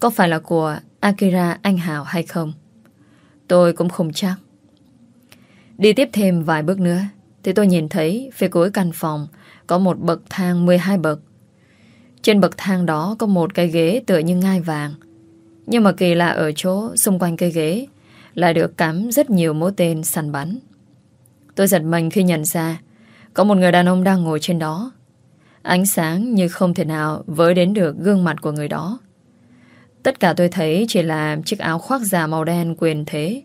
có phải là của Akira, Anh Hảo hay không? Tôi cũng không chắc. Đi tiếp thêm vài bước nữa, thì tôi nhìn thấy phía cuối căn phòng có một bậc thang 12 bậc. Trên bậc thang đó có một cái ghế tựa như ngai vàng. Nhưng mà kỳ lạ ở chỗ xung quanh cây ghế lại được cắm rất nhiều mũi tên săn bắn. Tôi giật mình khi nhận ra Có một người đàn ông đang ngồi trên đó, Ánh sáng như không thể nào Với đến được gương mặt của người đó Tất cả tôi thấy chỉ là Chiếc áo khoác già màu đen quyền thế.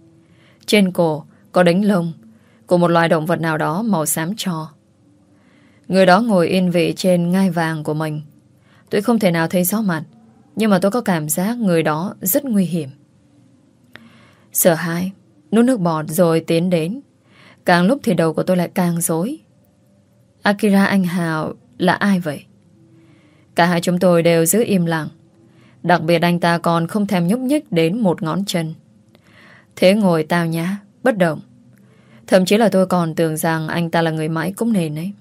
Trên cổ có đánh lông, Của một loài động vật nào đó Màu xám cho Người đó ngồi yên vị trên ngai vàng của mình. Tôi không thể nào thấy rõ mặt, Nhưng mà tôi có cảm giác Người đó rất nguy hiểm. Sợ hãi, Nuốt nước bọt rồi tiến đến. Càng lúc thì đầu của tôi lại càng rối. Akira anh Hào là ai vậy? Cả hai chúng tôi đều giữ im lặng. Đặc biệt anh ta còn không thèm nhúc nhích đến một ngón chân. Thế ngồi tao nhá, Bất động. Thậm chí là tôi còn tưởng rằng anh ta là người mãi cũng nền ấy.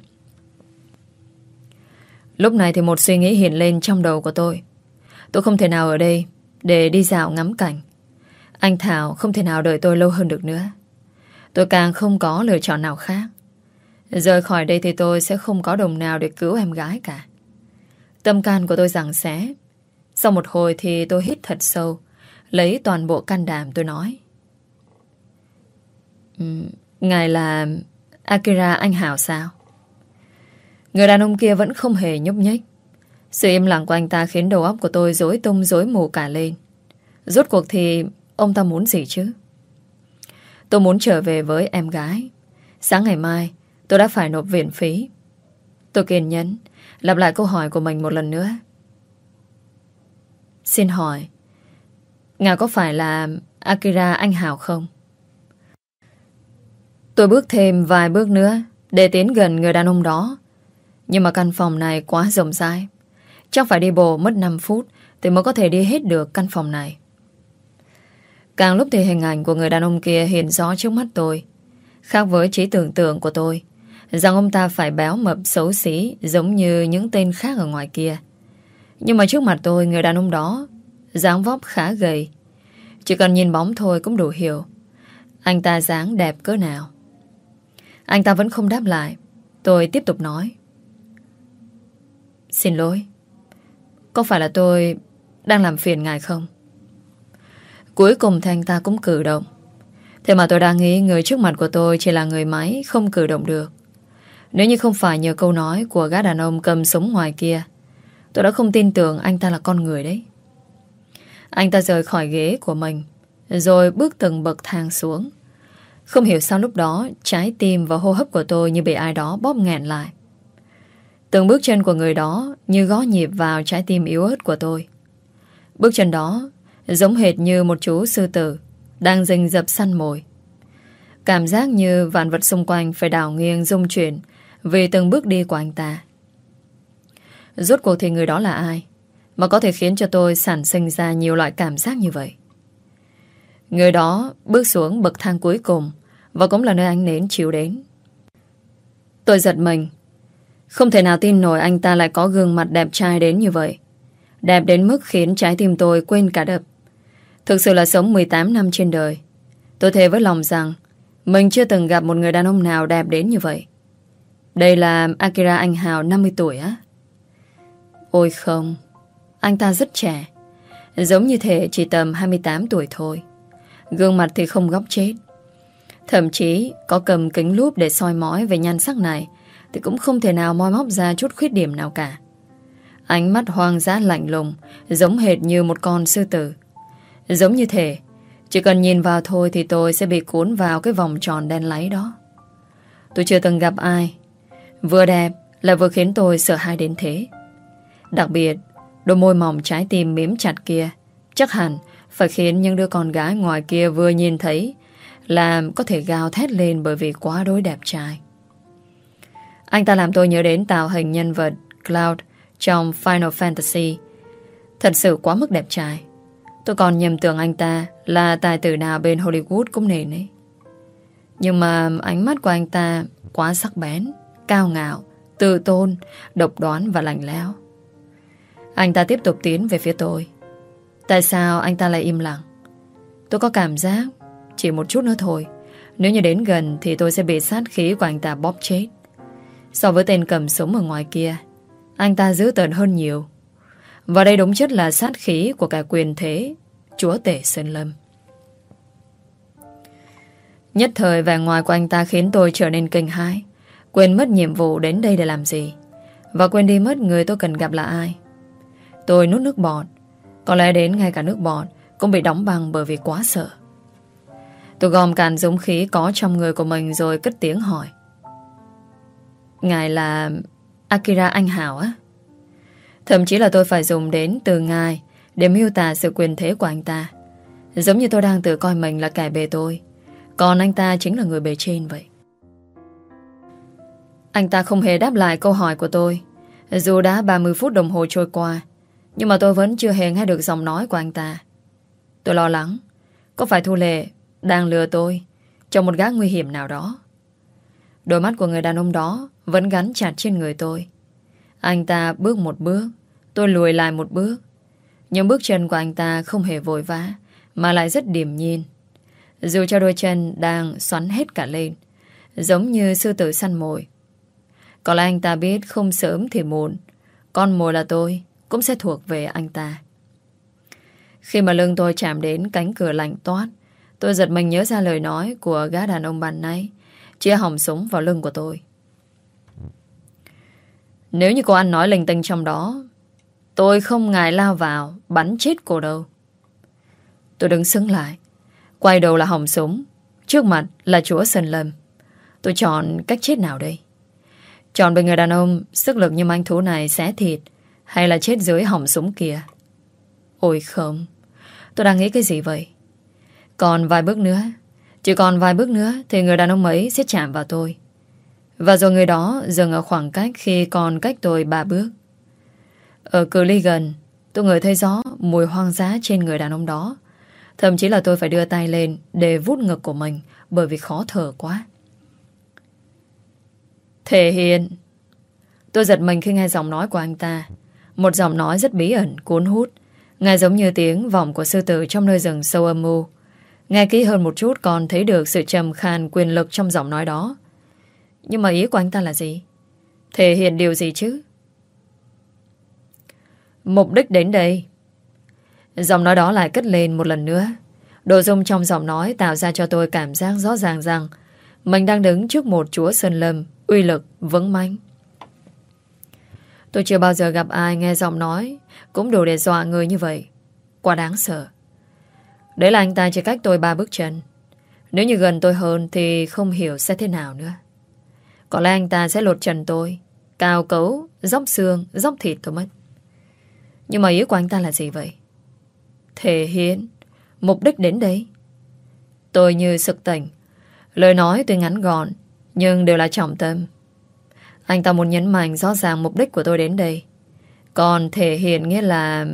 Lúc này thì một suy nghĩ hiện lên trong đầu của tôi. Tôi không thể nào ở đây Để đi dạo ngắm cảnh. Anh Thảo không thể nào đợi tôi lâu hơn được nữa. Tôi càng không có lựa chọn nào khác. Rời khỏi đây thì tôi sẽ không có đồng nào để cứu em gái cả. Tâm can của tôi rằng sẽ. Sau một hồi thì tôi hít thật sâu, lấy toàn bộ can đảm tôi nói. Um, ngài là Akira Anh Hảo sao? Người đàn ông kia vẫn không hề nhúc nhích. Sự im lặng của anh ta khiến đầu óc của tôi rối tung rối mù cả lên. Rốt cuộc thì ông ta muốn gì chứ? Tôi muốn trở về với em gái. Sáng ngày mai, tôi đã phải nộp viện phí. Tôi kiên nhẫn, lặp lại câu hỏi của mình một lần nữa. Xin hỏi, Ngài có phải là Akira Anh Hảo không? Tôi bước thêm vài bước nữa để tiến gần người đàn ông đó. Nhưng mà căn phòng này quá rộng rãi. Chắc phải đi bộ mất 5 phút thì mới có thể đi hết được căn phòng này. Càng lúc thì hình ảnh của người đàn ông kia hiện rõ trước mắt tôi. Khác với trí tưởng tượng của tôi, rằng ông ta phải béo mập xấu xí giống như những tên khác ở ngoài kia. Nhưng mà trước mặt tôi, người đàn ông đó dáng vóc khá gầy. Chỉ cần nhìn bóng thôi cũng đủ hiểu. Anh ta dáng đẹp cỡ nào. Anh ta vẫn không đáp lại. Tôi tiếp tục nói. Xin lỗi. Có phải là tôi đang làm phiền ngài không? Cuối cùng thì anh ta cũng cử động. Thế mà tôi đang nghĩ người trước mặt của tôi chỉ là người máy không cử động được. Nếu như không phải nhờ câu nói của gã đàn ông cầm súng ngoài kia, tôi đã không tin tưởng anh ta là con người đấy. Anh ta rời khỏi ghế của mình, rồi bước từng bậc thang xuống. Không hiểu sao lúc đó trái tim và hô hấp của tôi như bị ai đó bóp nghẹn lại. Từng bước chân của người đó như gõ nhịp vào trái tim yếu ớt của tôi. Bước chân đó giống hệt như một chú sư tử đang rình dập săn mồi. Cảm giác như vạn vật xung quanh phải đảo nghiêng rung chuyển vì từng bước đi của anh ta. Rốt cuộc thì người đó là ai mà có thể khiến cho tôi sản sinh ra nhiều loại cảm giác như vậy? Người đó bước xuống bậc thang cuối cùng và cũng là nơi anh nến chiếu đến. Tôi giật mình. Không thể nào tin nổi anh ta lại có gương mặt đẹp trai đến như vậy. Đẹp đến mức khiến trái tim tôi quên cả đập. Thực sự là sống 18 năm trên đời. Tôi thề với lòng rằng mình chưa từng gặp một người đàn ông nào đẹp đến như vậy. Đây là Akira Anh Hào 50 tuổi á? Ôi không, anh ta rất trẻ. Giống như thể chỉ tầm 28 tuổi thôi. Gương mặt thì không góc chết. Thậm chí có cầm kính lúp để soi mói về nhan sắc này thì cũng không thể nào moi móc ra chút khuyết điểm nào cả. Ánh mắt hoang dã lạnh lùng giống hệt như một con sư tử. Giống như thể chỉ cần nhìn vào thôi thì tôi sẽ bị cuốn vào cái vòng tròn đen láy đó. Tôi chưa từng gặp ai vừa đẹp là vừa khiến tôi sợ hãi đến thế. Đặc biệt, đôi môi mỏng trái tim mím chặt kia chắc hẳn phải khiến những đứa con gái ngoài kia vừa nhìn thấy là có thể gào thét lên bởi vì quá đối đẹp trai. Anh ta làm tôi nhớ đến tạo hình nhân vật Cloud trong Final Fantasy. Thật sự quá mức đẹp trai. Tôi còn nhầm tưởng anh ta là tài tử nào bên Hollywood cũng nền ấy. Nhưng mà ánh mắt của anh ta quá sắc bén, cao ngạo, tự tôn, độc đoán và lạnh lẽo. Anh ta tiếp tục tiến về phía tôi. Tại sao anh ta lại im lặng? Tôi có cảm giác chỉ một chút nữa thôi. Nếu như đến gần thì tôi sẽ bị sát khí của anh ta bóp chết. So với tên cầm súng ở ngoài kia, anh ta dữ tợn hơn nhiều. Và đây đúng chất là sát khí của cả quyền thế, chúa tể Sơn Lâm. Nhất thời vẻ ngoài của anh ta khiến tôi trở nên kinh hãi, quên mất nhiệm vụ đến đây để làm gì, và quên đi mất người tôi cần gặp là ai. Tôi nuốt nước bọt, có lẽ đến ngay cả nước bọt cũng bị đóng băng bởi vì quá sợ. Tôi gom càn dũng khí có trong người của mình rồi cất tiếng hỏi. Ngài là Akira Anh Hảo á? Thậm chí là tôi phải dùng đến từ ngài để miêu tả sự quyền thế của anh ta. Giống như tôi đang tự coi mình là kẻ bề tôi. Còn anh ta chính là người bề trên vậy. Anh ta không hề đáp lại câu hỏi của tôi. Dù đã 30 phút đồng hồ trôi qua, nhưng mà tôi vẫn chưa hề nghe được giọng nói của anh ta. Tôi lo lắng. Có phải Thu Lệ đang lừa tôi trong một gác nguy hiểm nào đó? Đôi mắt của người đàn ông đó vẫn gắn chặt trên người tôi. Anh ta bước một bước, tôi lùi lại một bước. Nhưng bước chân của anh ta không hề vội vã, mà lại rất điềm nhiên. Dù cho đôi chân đang xoắn hết cả lên, giống như sư tử săn mồi, Có lẽ anh ta biết không sớm thì muộn Con mồi là tôi cũng sẽ thuộc về anh ta. Khi mà lưng tôi chạm đến cánh cửa lạnh toát, Tôi giật mình nhớ ra lời nói Của gã đàn ông bàn nãy Chia hỏng súng vào lưng của tôi. Nếu như cô ăn nói linh tinh trong đó, Tôi không ngại lao vào Bắn chết cô đâu. Tôi đứng xứng lại, Quay đầu là hỏng súng, Trước mặt là chúa Sơn Lâm. Tôi chọn cách chết nào đây? Chọn với người đàn ông, Sức lực như manh thú này xé thịt hay là chết dưới hỏng súng kia? Ôi không, Tôi đang nghĩ cái gì vậy? Còn vài bước nữa, Chỉ còn vài bước nữa Thì người đàn ông ấy sẽ chạm vào tôi. Và rồi người đó dừng ở khoảng cách Khi còn cách tôi ba bước. Ở cự ly gần Tôi ngửi thấy gió mùi hoang dã trên người đàn ông đó. Thậm chí là tôi phải đưa tay lên Để vút ngực của mình Bởi vì khó thở quá. Thể hiện. Tôi giật mình khi nghe giọng nói của anh ta. Một giọng nói rất bí ẩn, cuốn hút Nghe giống như tiếng vọng của sư tử Trong nơi rừng sâu âm mưu Nghe kỹ hơn một chút còn thấy được sự trầm khan quyền lực trong giọng nói đó Nhưng mà ý của anh ta là gì? Thể hiện điều gì chứ? Mục đích đến đây Giọng nói đó lại cất lên một lần nữa Đồ dung trong giọng nói tạo ra cho tôi cảm giác rõ ràng rằng mình đang đứng trước một chúa Sơn Lâm uy lực, vững mãnh. Tôi chưa bao giờ gặp ai nghe giọng nói cũng đủ để dọa người như vậy. Quá đáng sợ. Đấy là anh ta chỉ cách tôi ba bước chân. Nếu như gần tôi hơn thì không hiểu sẽ thế nào nữa. Có lẽ anh ta sẽ lột trần tôi, cao cấu, dốc xương, dốc thịt tôi mất. Nhưng mà ý của anh ta là gì vậy? Thể hiện, mục đích đến đấy. Tôi như sực tỉnh. Lời nói tuy ngắn gọn, nhưng đều là trọng tâm anh ta muốn nhấn mạnh rõ ràng mục đích của tôi đến đây. Còn thể hiện nghĩa là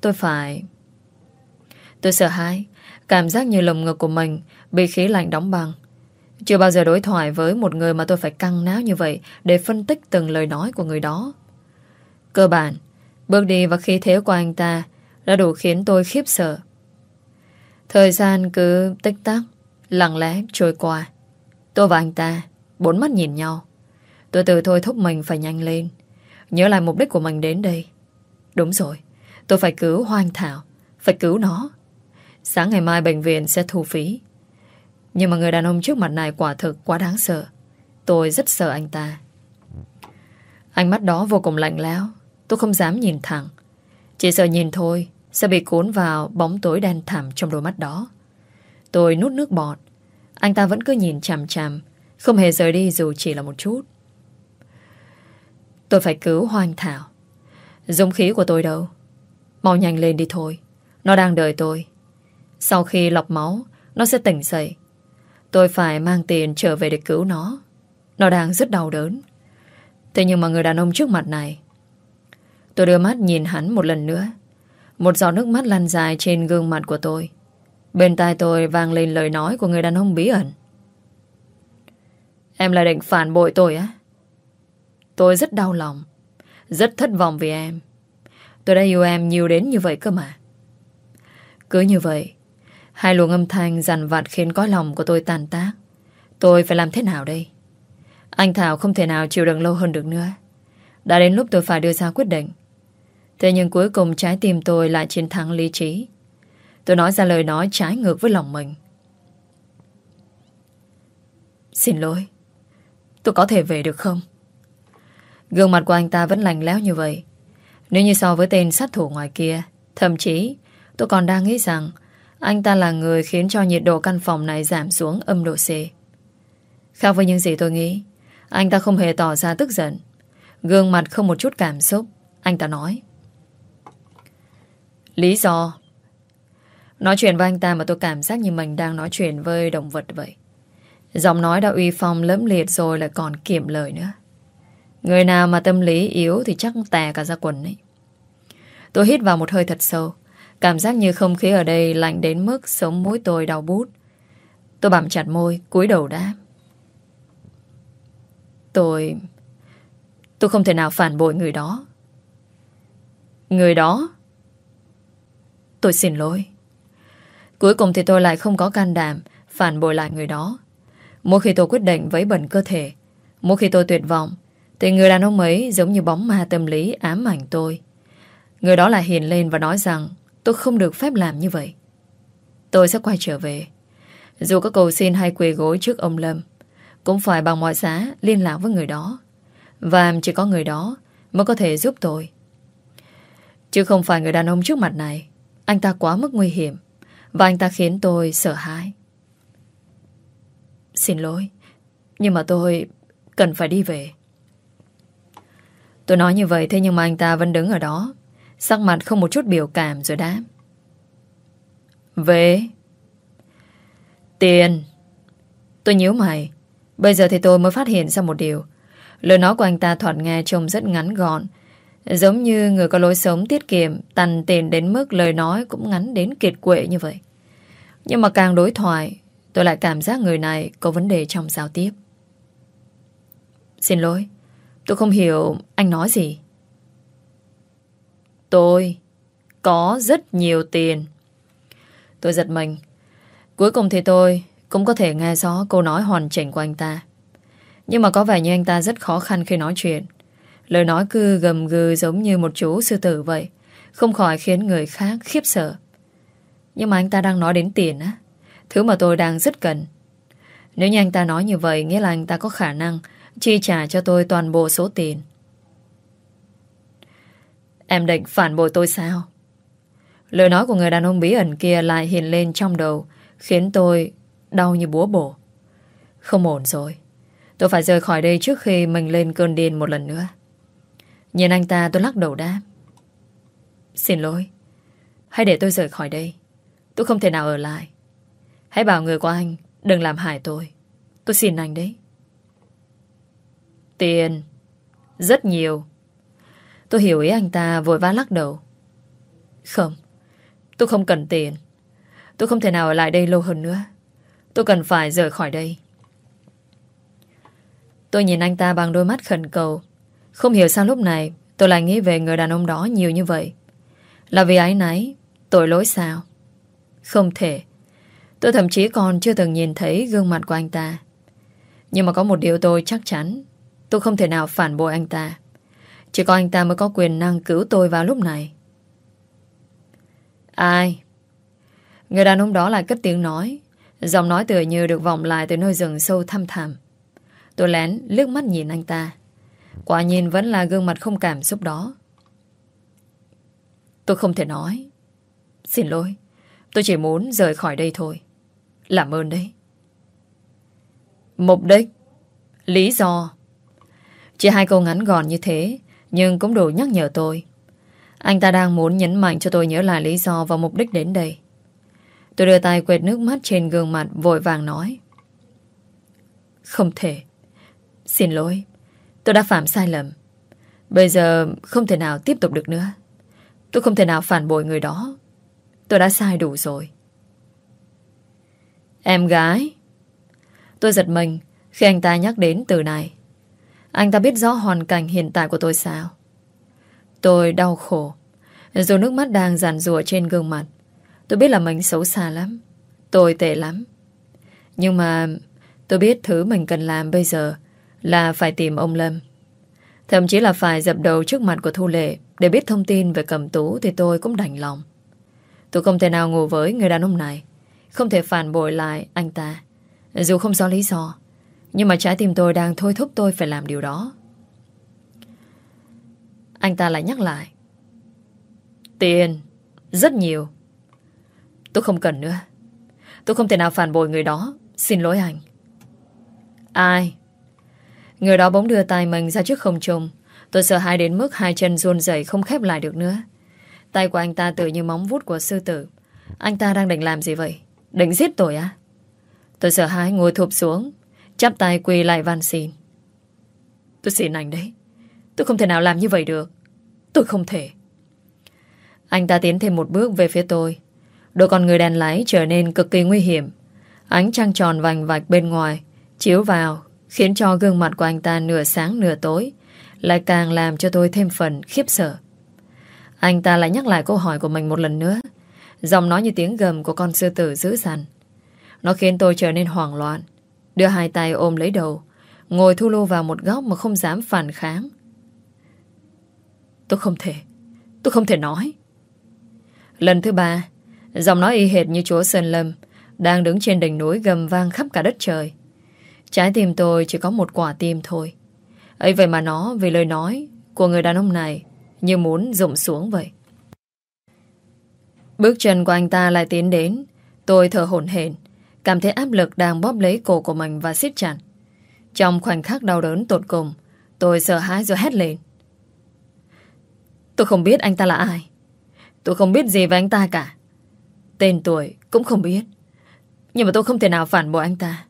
Tôi phải Tôi sợ hãi, Cảm giác như lồng ngực của mình Bị khí lạnh đóng băng. Chưa bao giờ đối thoại với một người mà tôi phải căng náo như vậy Để phân tích từng lời nói của người đó. Cơ bản, Bước đi và khí thế của anh ta Đã đủ khiến tôi khiếp sợ. Thời gian cứ tích tắc, Lặng lẽ trôi qua. Tôi và anh ta Bốn mắt nhìn nhau. Tôi từ thôi thúc mình phải nhanh lên. Nhớ lại mục đích của mình đến đây. Đúng rồi, Tôi phải cứu Hoang Thảo, Phải cứu nó. Sáng ngày mai bệnh viện sẽ thu phí. Nhưng mà người đàn ông trước mặt này quả thực quá đáng sợ. Tôi rất sợ anh ta. Ánh mắt đó vô cùng lạnh lẽo, Tôi không dám nhìn thẳng. Chỉ sợ nhìn thôi, Sẽ bị cuốn vào bóng tối đen thẳm trong đôi mắt đó. Tôi nút nước bọt. Anh ta vẫn cứ nhìn chằm chằm, không hề rời đi dù chỉ là một chút. Tôi phải cứu Hoang Thảo. Dũng khí của tôi đâu? Mau nhanh lên đi thôi. Nó đang đợi tôi. Sau khi lọc máu, Nó sẽ tỉnh dậy. Tôi phải mang tiền trở về để cứu nó. Nó đang rất đau đớn. Thế nhưng mà người đàn ông trước mặt này. Tôi đưa mắt nhìn hắn một lần nữa. Một giọt nước mắt lăn dài trên gương mặt của tôi. Bên tai tôi vang lên lời nói của người đàn ông bí ẩn. Em là định phản bội tôi á? Tôi rất đau lòng. Rất thất vọng vì em. Tôi đã yêu em nhiều đến như vậy cơ mà. Cứ như vậy, hai luồng âm thanh dằn vặt khiến cõi lòng của tôi tàn tác. Tôi phải làm thế nào đây? Anh Thảo không thể nào chịu đựng lâu hơn được nữa. Đã đến lúc tôi phải đưa ra quyết định. Thế nhưng cuối cùng trái tim tôi lại chiến thắng lý trí. Tôi nói ra lời nói trái ngược với lòng mình. Xin lỗi. Tôi có thể về được không? Gương mặt của anh ta vẫn lành lẽo như vậy. Nếu như so với tên sát thủ ngoài kia, thậm chí tôi còn đang nghĩ rằng anh ta là người khiến cho nhiệt độ căn phòng này giảm xuống âm độ C. Khác với những gì tôi nghĩ, anh ta không hề tỏ ra tức giận. Gương mặt không một chút cảm xúc. Anh ta nói. Lý do Nói chuyện với anh ta mà tôi cảm giác như mình đang nói chuyện với động vật vậy. Giọng nói đã uy phong lẫm liệt rồi lại còn kiểm lời nữa. Người nào mà tâm lý yếu thì chắc tè cả ra quần ấy. Tôi hít vào một hơi thật sâu. Cảm giác như không khí ở đây lạnh đến mức sống mũi tôi đau bút. Tôi bặm chặt môi, cúi đầu đáp. Tôi... Tôi không thể nào phản bội người đó. Người đó? Tôi xin lỗi. Cuối cùng thì tôi lại không có can đảm phản bội lại người đó. Mỗi khi tôi quyết định vấy bẩn cơ thể, mỗi khi tôi tuyệt vọng, thì người đàn ông ấy giống như bóng ma tâm lý ám ảnh tôi. Người đó lại hiền lên và nói rằng tôi không được phép làm như vậy. Tôi sẽ quay trở về. Dù có cầu xin hay quỳ gối trước ông Lâm, cũng phải bằng mọi giá liên lạc với người đó. Và chỉ có người đó mới có thể giúp tôi. Chứ không phải người đàn ông trước mặt này. Anh ta quá mức nguy hiểm. Và anh ta khiến tôi sợ hãi. Xin lỗi. Nhưng mà tôi cần phải đi về. Tôi nói như vậy thế nhưng mà anh ta vẫn đứng ở đó. Sắc mặt không một chút biểu cảm rồi đáp. Về. Tiền. Tôi nhíu mày. Bây giờ thì tôi mới phát hiện ra một điều. Lời nói của anh ta thoạt nghe trông rất ngắn gọn. Giống như người có lối sống tiết kiệm, tằn tiền đến mức lời nói cũng ngắn đến kiệt quệ như vậy. Nhưng mà càng đối thoại, tôi lại cảm giác người này có vấn đề trong giao tiếp. Xin lỗi, tôi không hiểu anh nói gì. Tôi có rất nhiều tiền. Tôi giật mình. Cuối cùng thì tôi cũng có thể nghe rõ câu nói hoàn chỉnh của anh ta. Nhưng mà có vẻ như anh ta rất khó khăn khi nói chuyện. Lời nói cứ gầm gừ giống như một chú sư tử vậy. Không khỏi khiến người khác khiếp sợ. Nhưng mà anh ta đang nói đến tiền á. Thứ mà tôi đang rất cần. Nếu như anh ta nói như vậy, nghĩa là anh ta có khả năng chi trả cho tôi toàn bộ số tiền. Em định phản bội tôi sao? Lời nói của người đàn ông bí ẩn kia lại hiện lên trong đầu, khiến tôi đau như búa bổ. Không ổn rồi. Tôi phải rời khỏi đây trước khi mình lên cơn điên một lần nữa. Nhìn anh ta, tôi lắc đầu đáp. Xin lỗi. Hãy để tôi rời khỏi đây. Tôi không thể nào ở lại. Hãy bảo người của anh đừng làm hại tôi. Tôi xin anh đấy. Tiền. Rất nhiều. Tôi hiểu ý anh ta vội vã lắc đầu. Không. Tôi không cần tiền. Tôi không thể nào ở lại đây lâu hơn nữa. Tôi cần phải rời khỏi đây. Tôi nhìn anh ta bằng đôi mắt khẩn cầu. Không hiểu sao lúc này tôi lại nghĩ về người đàn ông đó nhiều như vậy. Là vì ái náy, tội lỗi sao? Không thể. Tôi thậm chí còn chưa từng nhìn thấy gương mặt của anh ta. Nhưng mà có một điều tôi chắc chắn. Tôi không thể nào phản bội anh ta. Chỉ có anh ta mới có quyền năng cứu tôi vào lúc này. Ai? Người đàn ông đó lại cất tiếng nói. Giọng nói tựa như được vọng lại từ nơi rừng sâu thăm thẳm. Tôi lén lướt mắt nhìn anh ta. Quả nhìn vẫn là gương mặt không cảm xúc đó. Tôi không thể nói. Xin lỗi. Tôi chỉ muốn rời khỏi đây thôi. Làm ơn đấy. Mục đích. Lý do. Chỉ hai câu ngắn gọn như thế, nhưng cũng đủ nhắc nhở tôi. Anh ta đang muốn nhấn mạnh cho tôi nhớ lại lý do và mục đích đến đây. Tôi đưa tay quệt nước mắt trên gương mặt vội vàng nói. Không thể. Xin lỗi. Tôi đã phạm sai lầm. Bây giờ không thể nào tiếp tục được nữa. Tôi không thể nào phản bội người đó. Tôi đã sai đủ rồi. Em gái. Tôi giật mình khi anh ta nhắc đến từ này. Anh ta biết rõ hoàn cảnh hiện tại của tôi sao. Tôi đau khổ. Dù nước mắt đang giàn rùa trên gương mặt. Tôi biết là mình xấu xa lắm. Tôi tệ lắm. Nhưng mà tôi biết thứ mình cần làm bây giờ là phải tìm ông Lâm. Thậm chí là phải dập đầu trước mặt của Thu Lệ để biết thông tin về cầm tú thì tôi cũng đành lòng. Tôi không thể nào ngủ với người đàn ông này. Không thể phản bội lại anh ta. Dù không rõ lý do. Nhưng mà trái tim tôi đang thôi thúc tôi phải làm điều đó. Anh ta lại nhắc lại. Tiền. Rất nhiều. Tôi không cần nữa. Tôi không thể nào phản bội người đó. Xin lỗi anh. Ai? Người đó bỗng đưa tay mình ra trước không trùng. Tôi sợ hãi đến mức hai chân run rẩy không khép lại được nữa. Tay của anh ta tự như móng vuốt của sư tử. Anh ta đang định làm gì vậy? Định giết tôi á? Tôi sợ hãi ngồi thụp xuống, chắp tay quỳ lại van xin. Tôi xin anh đấy. Tôi không thể nào làm như vậy được. Tôi không thể. Anh ta tiến thêm một bước về phía tôi. Đôi con người đèn lái trở nên cực kỳ nguy hiểm. Ánh trăng tròn vành vạch bên ngoài, chiếu vào, khiến cho gương mặt của anh ta nửa sáng nửa tối, lại càng làm cho tôi thêm phần khiếp sợ. Anh ta lại nhắc lại câu hỏi của mình một lần nữa. Giọng nói như tiếng gầm của con sư tử dữ dằn. Nó khiến tôi trở nên hoảng loạn. Đưa hai tay ôm lấy đầu. Ngồi thu lô vào một góc mà không dám phản kháng. Tôi không thể, Tôi không thể nói. Lần thứ ba, Giọng nói y hệt như chúa Sơn Lâm, Đang đứng trên đỉnh núi gầm vang khắp cả đất trời. Trái tim tôi chỉ có một quả tim thôi. Ấy vậy mà nó, vì lời nói Của người đàn ông này, Như muốn rụng xuống vậy. Bước chân của anh ta lại tiến đến, Tôi thở hổn hển. Cảm thấy áp lực đang bóp lấy cổ của mình và siết chặt. Trong khoảnh khắc đau đớn tột cùng, Tôi sợ hãi rồi hét lên. Tôi không biết anh ta là ai. Tôi không biết gì về anh ta cả. Tên tuổi cũng không biết. Nhưng mà tôi không thể nào phản bội anh ta.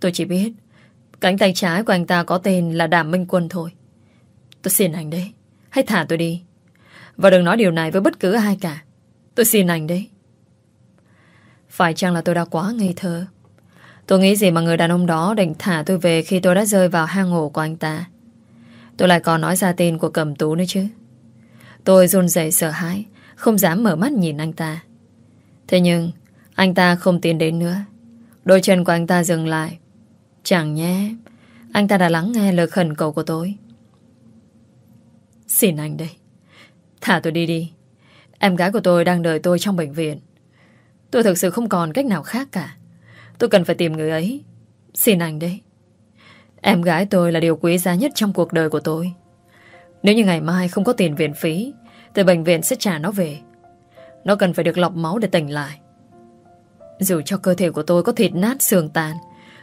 Tôi chỉ biết, Cánh tay trái của anh ta có tên là Đàm Minh Quân thôi. Tôi xin anh đấy. Hãy thả tôi đi. Và đừng nói điều này với bất cứ ai cả. Tôi xin anh đấy. Phải chăng là tôi đã quá ngây thơ Tôi nghĩ gì mà người đàn ông đó định thả tôi về khi tôi đã rơi vào hang ổ của anh ta. Tôi lại còn nói ra tên của cầm tú nữa chứ. Tôi run rẩy sợ hãi, không dám mở mắt nhìn anh ta. Thế nhưng, anh ta không tiến đến nữa. Đôi chân của anh ta dừng lại. Chẳng nhé, anh ta đã lắng nghe lời khẩn cầu của tôi. Xin anh đây. Thả tôi đi đi. Em gái của tôi đang đợi tôi trong bệnh viện. Tôi thực sự không còn cách nào khác cả. Tôi cần phải tìm người ấy. Xin anh đấy. Em gái tôi là điều quý giá nhất trong cuộc đời của tôi. Nếu như ngày mai không có tiền viện phí, thì bệnh viện sẽ trả nó về. Nó cần phải được lọc máu để tỉnh lại. Dù cho cơ thể của tôi có thịt nát xương tàn,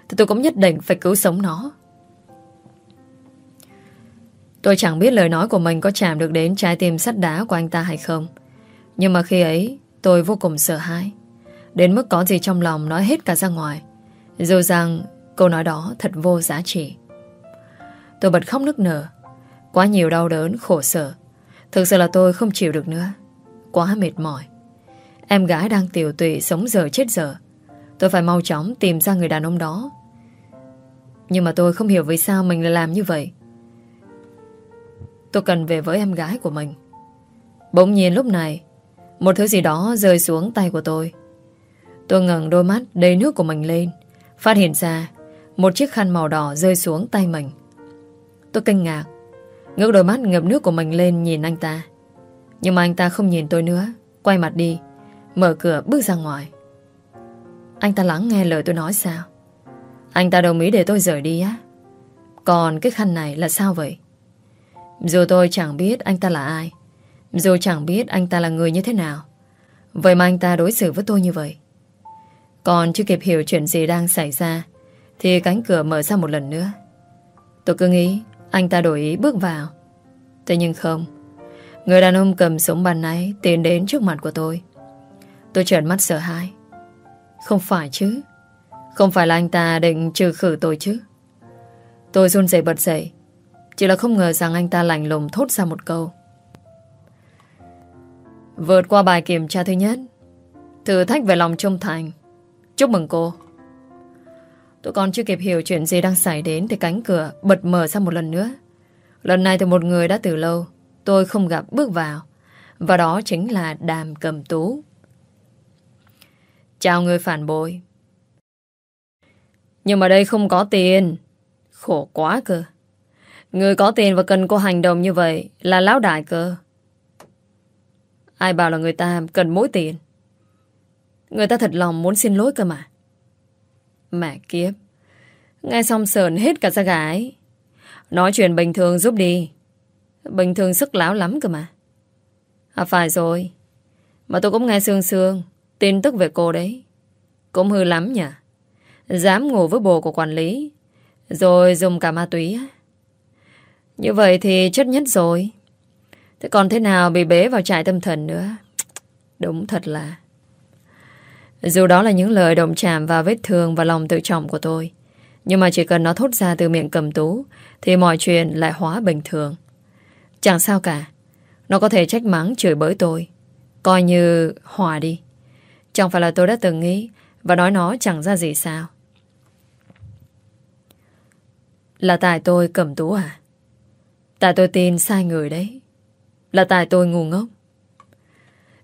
thì tôi cũng nhất định phải cứu sống nó. Tôi chẳng biết lời nói của mình có chạm được đến trái tim sắt đá của anh ta hay không. Nhưng mà khi ấy, tôi vô cùng sợ hãi. Đến mức có gì trong lòng nói hết cả ra ngoài. Dù rằng câu nói đó thật vô giá trị. Tôi bật khóc nức nở. Quá nhiều đau đớn, khổ sở. Thực sự là tôi không chịu được nữa. Quá mệt mỏi. Em gái đang tiểu tụy sống giờ chết giờ. Tôi phải mau chóng tìm ra người đàn ông đó. Nhưng mà tôi không hiểu vì sao mình lại làm như vậy. Tôi cần về với em gái của mình. Bỗng nhiên lúc này, một thứ gì đó rơi xuống tay của tôi. Tôi ngẩng đôi mắt đầy nước của mình lên, phát hiện ra một chiếc khăn màu đỏ rơi xuống tay mình. Tôi kinh ngạc, ngước đôi mắt ngập nước của mình lên nhìn anh ta. Nhưng mà anh ta không nhìn tôi nữa, quay mặt đi, mở cửa bước ra ngoài. Anh ta lắng nghe lời tôi nói sao? Anh ta đồng ý để tôi rời đi á? Còn cái khăn này là sao vậy? Dù tôi chẳng biết anh ta là ai Dù chẳng biết anh ta là người như thế nào Vậy mà anh ta đối xử với tôi như vậy còn chưa kịp hiểu chuyện gì đang xảy ra, Thì cánh cửa mở ra một lần nữa. Tôi cứ nghĩ Anh ta đổi ý bước vào. Thế nhưng không, Người đàn ông cầm súng bàn náy Tiến đến trước mặt của tôi. Tôi trợn mắt sợ hãi. Không phải chứ, Không phải là anh ta định trừ khử tôi chứ. Tôi run rẩy bật dậy, chỉ là không ngờ rằng anh ta lạnh lùng thốt ra một câu. Vượt qua bài kiểm tra thứ nhất, Thử thách về lòng trung thành. Chúc mừng cô. Tôi còn chưa kịp hiểu chuyện gì đang xảy đến Thì cánh cửa bật mở ra một lần nữa. Lần này thì một người đã từ lâu, Tôi không gặp bước vào. Và đó chính là Đàm Cầm Tú. Chào người phản bội. Nhưng mà đây không có tiền. Khổ quá cơ. Người có tiền và cần cô hành động như vậy Là lão đại cơ. Ai bảo là người ta cần mỗi tiền? Người ta thật lòng muốn xin lỗi cơ mà. Mẹ kiếp. Nghe xong sờn hết cả da gái Nói chuyện bình thường giúp đi. Bình thường sức láo lắm cơ mà. À phải rồi. Mà tôi cũng nghe sương sương Tin tức về cô đấy. Cũng hư lắm nhỉ. Dám ngủ với bồ của quản lý. Rồi dùng cả ma túy như vậy thì chất nhất rồi. Thế còn thế nào bị bế vào trại tâm thần nữa? Đúng thật là... Dù đó là những lời động chạm vào vết thương và lòng tự trọng của tôi, nhưng mà chỉ cần nó thốt ra từ miệng cầm tú, thì mọi chuyện lại hóa bình thường. Chẳng sao cả. Nó có thể trách mắng chửi bới tôi. Coi như hòa đi. Chẳng phải là tôi đã từng nghĩ và nói nó chẳng ra gì sao. Là tại tôi cầm tú à? Tại tôi tin sai người đấy Là tại tôi ngu ngốc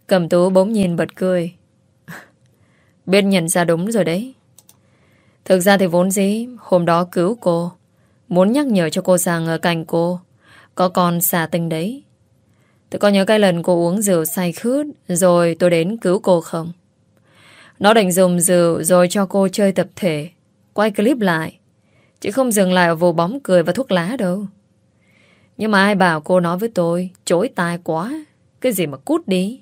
Cầm tú bỗng nhìn bật cười Biết nhận ra đúng rồi đấy. Thực ra thì vốn dĩ, Hôm đó cứu cô, Muốn nhắc nhở cho cô rằng ở cạnh cô Có con xà tinh đấy. Tôi có nhớ cái lần cô uống rượu say khướt, Rồi tôi đến cứu cô không? Nó định dùng rượu Rồi cho cô chơi tập thể, Quay clip lại, Chứ không dừng lại ở vụ bóng cười và thuốc lá đâu. Nhưng mà ai bảo cô nói với tôi, Chối tai quá, Cái gì mà cút đi?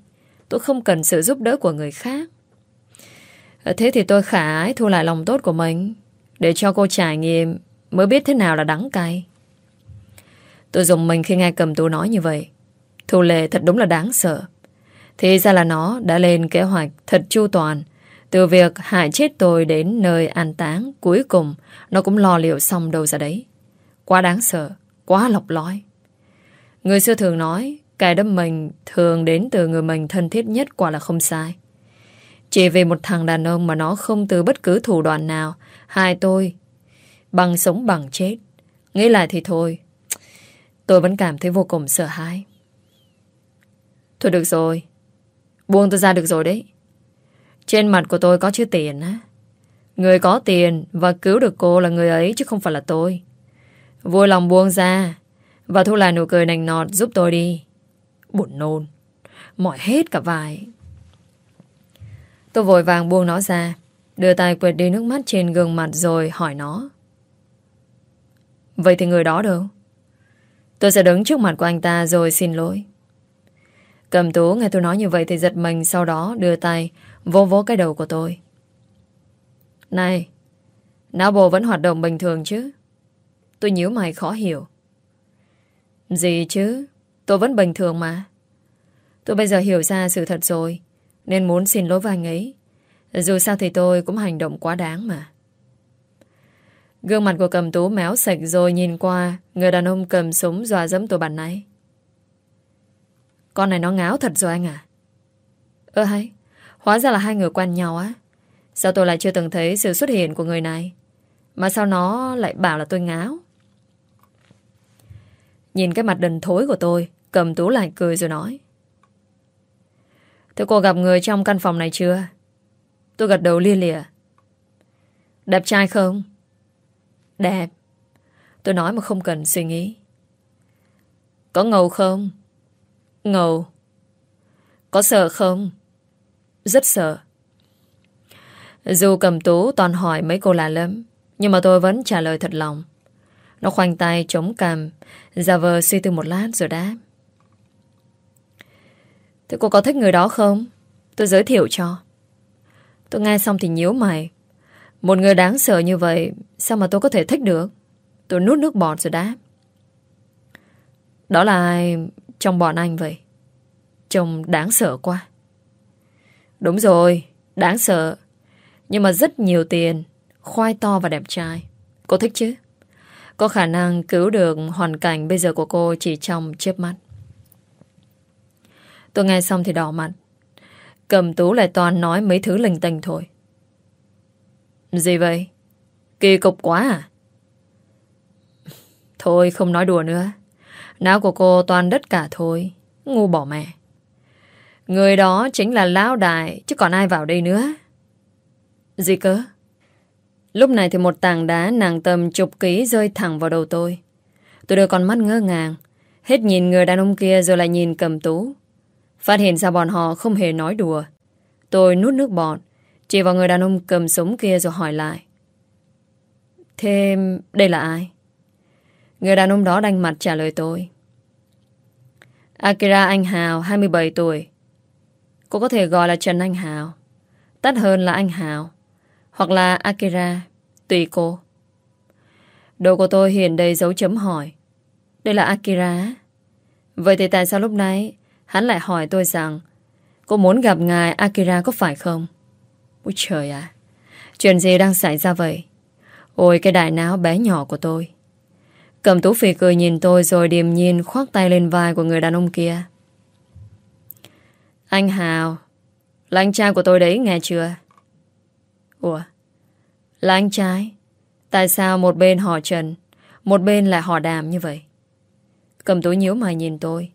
Tôi không cần sự giúp đỡ của người khác. Ờ, thế thì tôi khả ái thu lại lòng tốt của mình, Để cho cô trải nghiệm Mới biết thế nào là đắng cay. Tôi dùng mình khi nghe cầm tú nói như vậy. Thu Lệ thật đúng là đáng sợ. Thì ra là nó đã lên kế hoạch thật chu toàn. Từ việc hại chết tôi đến nơi an táng, Cuối cùng Nó cũng lo liệu xong đâu ra đấy. Quá đáng sợ, Quá lọc lói Người xưa thường nói Cái đâm mình thường đến từ người mình thân thiết nhất quả là không sai. Chỉ vì một thằng đàn ông mà nó không từ bất cứ thủ đoạn nào. Hai tôi, Bằng sống bằng chết. Nghĩ lại thì thôi, Tôi vẫn cảm thấy vô cùng sợ hãi. Thôi được rồi, Buông tôi ra được rồi đấy. Trên mặt của tôi có chữ tiền á. Người có tiền Và cứu được cô là người ấy chứ không phải là tôi. Vui lòng buông ra Và thu lại nụ cười nành nọt giúp tôi đi. Buồn nôn, Mỏi hết cả vai. Tôi vội vàng buông nó ra Đưa tay quệt đi nước mắt trên gương mặt rồi hỏi nó Vậy thì người đó đâu? Tôi sẽ đứng trước mặt của anh ta rồi xin lỗi. Cầm tú nghe tôi nói như vậy thì giật mình sau đó đưa tay vô vỗ cái đầu của tôi. Này, não bộ vẫn hoạt động bình thường chứ? Tôi nhíu mày khó hiểu. Gì chứ? Tôi vẫn bình thường mà. Tôi bây giờ hiểu ra sự thật rồi nên muốn xin lỗi với anh ấy. Dù sao thì tôi cũng hành động quá đáng mà. Gương mặt của cầm tú méo sạch rồi nhìn qua, Người đàn ông cầm súng dọa dẫm tôi bàn này. Con này nó ngáo thật rồi anh à Ơ hay, Hóa ra là hai người quen nhau á Sao tôi lại chưa từng thấy sự xuất hiện của người này Mà sao nó lại bảo là tôi ngáo Nhìn cái mặt đần thối của tôi, Cầm tú lại cười rồi nói Thế cô gặp người trong căn phòng này chưa? Tôi gật đầu lia lịa. Đẹp trai không? Đẹp. Tôi nói mà không cần suy nghĩ. Có ngầu không? Ngầu. Có sợ không? Rất sợ. Dù cầm tú toàn hỏi mấy cô lạ lắm Nhưng mà tôi vẫn trả lời thật lòng. Nó khoanh tay chống cằm, Giả vờ suy tư một lát rồi đáp. Thế cô có thích người đó không? Tôi giới thiệu cho. Tôi nghe xong thì nhíu mày. Một người đáng sợ như vậy, Sao mà tôi có thể thích được? Tôi nuốt nước bọt rồi đáp. Đó là ai Trong bọn anh vậy? Trông đáng sợ quá. Đúng rồi, Đáng sợ. Nhưng mà rất nhiều tiền, Khoai to và đẹp trai. Cô thích chứ? Có khả năng cứu được hoàn cảnh bây giờ của cô Chỉ trong chớp mắt. Tôi nghe xong thì đỏ mặt Cầm tú lại toàn nói mấy thứ linh tinh thôi gì vậy? Kỳ cục quá à? Thôi không nói đùa nữa. Não của cô toàn đất cả thôi. Ngu bỏ mẹ. Người đó chính là Lão Đại, chứ còn ai vào đây nữa. Gì cơ? Lúc này thì một tảng đá nàng tầm chục ký rơi thẳng vào đầu tôi. Tôi đưa con mắt ngơ ngàng. Hết nhìn người đàn ông kia rồi lại nhìn cầm tú. Phát hiện ra bọn họ không hề nói đùa. Tôi nút nước bọt. Chỉ vào người đàn ông cầm súng kia rồi hỏi lại. Thế đây là ai? Người đàn ông đó đanh mặt trả lời tôi. Akira Anh Hào, 27 tuổi. Cô có thể gọi là Trần Anh Hào. Tắt hơn là Anh Hào. Hoặc là Akira. Tùy cô. đồ của tôi hiện đầy dấu chấm hỏi. Đây là Akira. Vậy thì tại sao lúc nãy hắn lại hỏi tôi rằng, cô muốn gặp ngài Akira có phải không? Úi trời à Chuyện gì đang xảy ra vậy? Ôi, cái đại não bé nhỏ của tôi. Cầm tú phì cười nhìn tôi Rồi điềm nhiên khoác tay lên vai Của người đàn ông kia. Anh Hào, Là anh trai của tôi đấy, nghe chưa? Ủa, Là anh trai? Tại sao một bên họ Trần, Một bên lại họ đàm như vậy? Cầm tú nhíu mày nhìn tôi.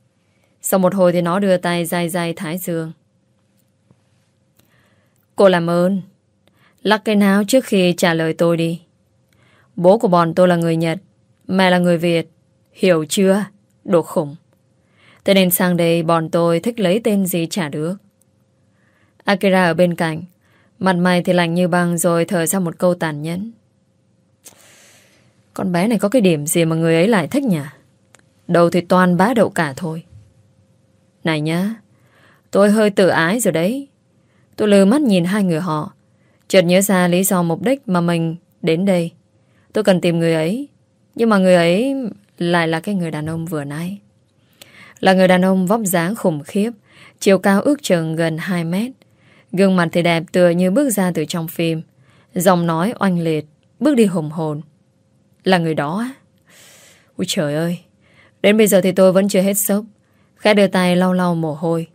Sau một hồi thì nó đưa tay dài dài thái dương. Cô làm ơn. Lắc cái nào trước khi trả lời tôi đi. Bố của bọn tôi là người Nhật, Mẹ là người Việt. Hiểu chưa? Đồ khủng. Thế nên sang đây bọn tôi thích lấy tên gì trả được. Akira ở bên cạnh. Mặt mày thì lạnh như băng Rồi thở ra một câu tàn nhẫn. Con bé này có cái điểm gì mà người ấy lại thích nhỉ? Đầu thì toàn bá đậu cả thôi. Này nhá. Tôi hơi tự ái rồi đấy. Tôi lừa mắt nhìn hai người họ. Chợt nhớ ra lý do mục đích mà mình đến đây. Tôi cần tìm người ấy, Nhưng mà người ấy lại là cái người đàn ông vừa nãy. Là người đàn ông vóc dáng khủng khiếp, Chiều cao ước chừng gần 2 mét. Gương mặt thì đẹp tựa như bước ra từ trong phim. Giọng nói oanh liệt, Bước đi hùng hồn. Là người đó á. Ui trời ơi, Đến bây giờ thì tôi vẫn chưa hết sốc. Khẽ đưa tay lau lau mồ hôi.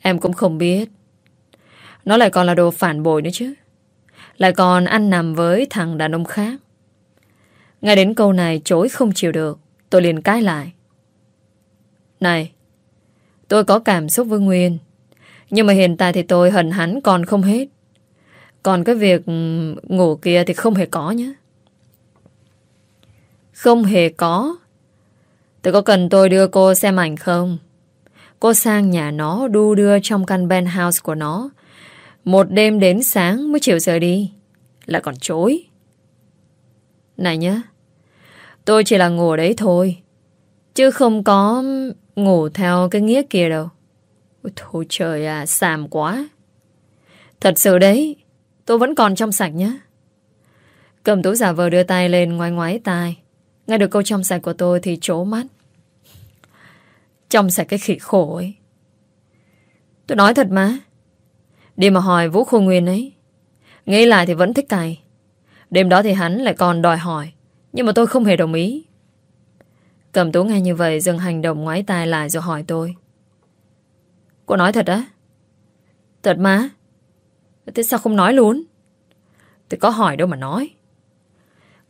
Em cũng không biết. Nó lại còn là đồ phản bội nữa chứ. Lại còn ăn nằm với thằng đàn ông khác. Nghe đến câu này, chối không chịu được. Tôi liền cãi lại. Này, Tôi có cảm xúc với Nguyên. Nhưng mà hiện tại thì tôi hận hắn còn không hết. Còn cái việc ừ, ngủ kia thì không hề có nhé. Không hề có. Tôi có cần tôi đưa cô xem ảnh không? Cô sang nhà nó đu đưa trong căn penthouse của nó. Một đêm đến sáng mới chịu rời đi. Lại còn chối. Này nhá. Tôi chỉ là ngủ đấy thôi. Chứ không có ngủ theo cái nghĩa kia đâu. Ôi thôi trời à, xàm quá. Thật sự đấy, tôi vẫn còn trong sạch nhá. Cầm tú giả vờ đưa tay lên ngoái ngoái tai. Nghe được câu trong sạch của tôi thì trố mắt. Trong sạch cái khỉ khổ ấy. Tôi nói thật mà. Đi mà hỏi Vũ Khô Nguyên ấy. Nghĩ lại thì vẫn thích cày Đêm đó thì hắn lại còn đòi hỏi, Nhưng mà tôi không hề đồng ý. Cầm tú nghe như vậy, Dừng hành động ngoái tai lại rồi hỏi tôi. Cô nói thật á? Thật mà. Thế sao không nói luôn? Tôi có hỏi đâu mà nói.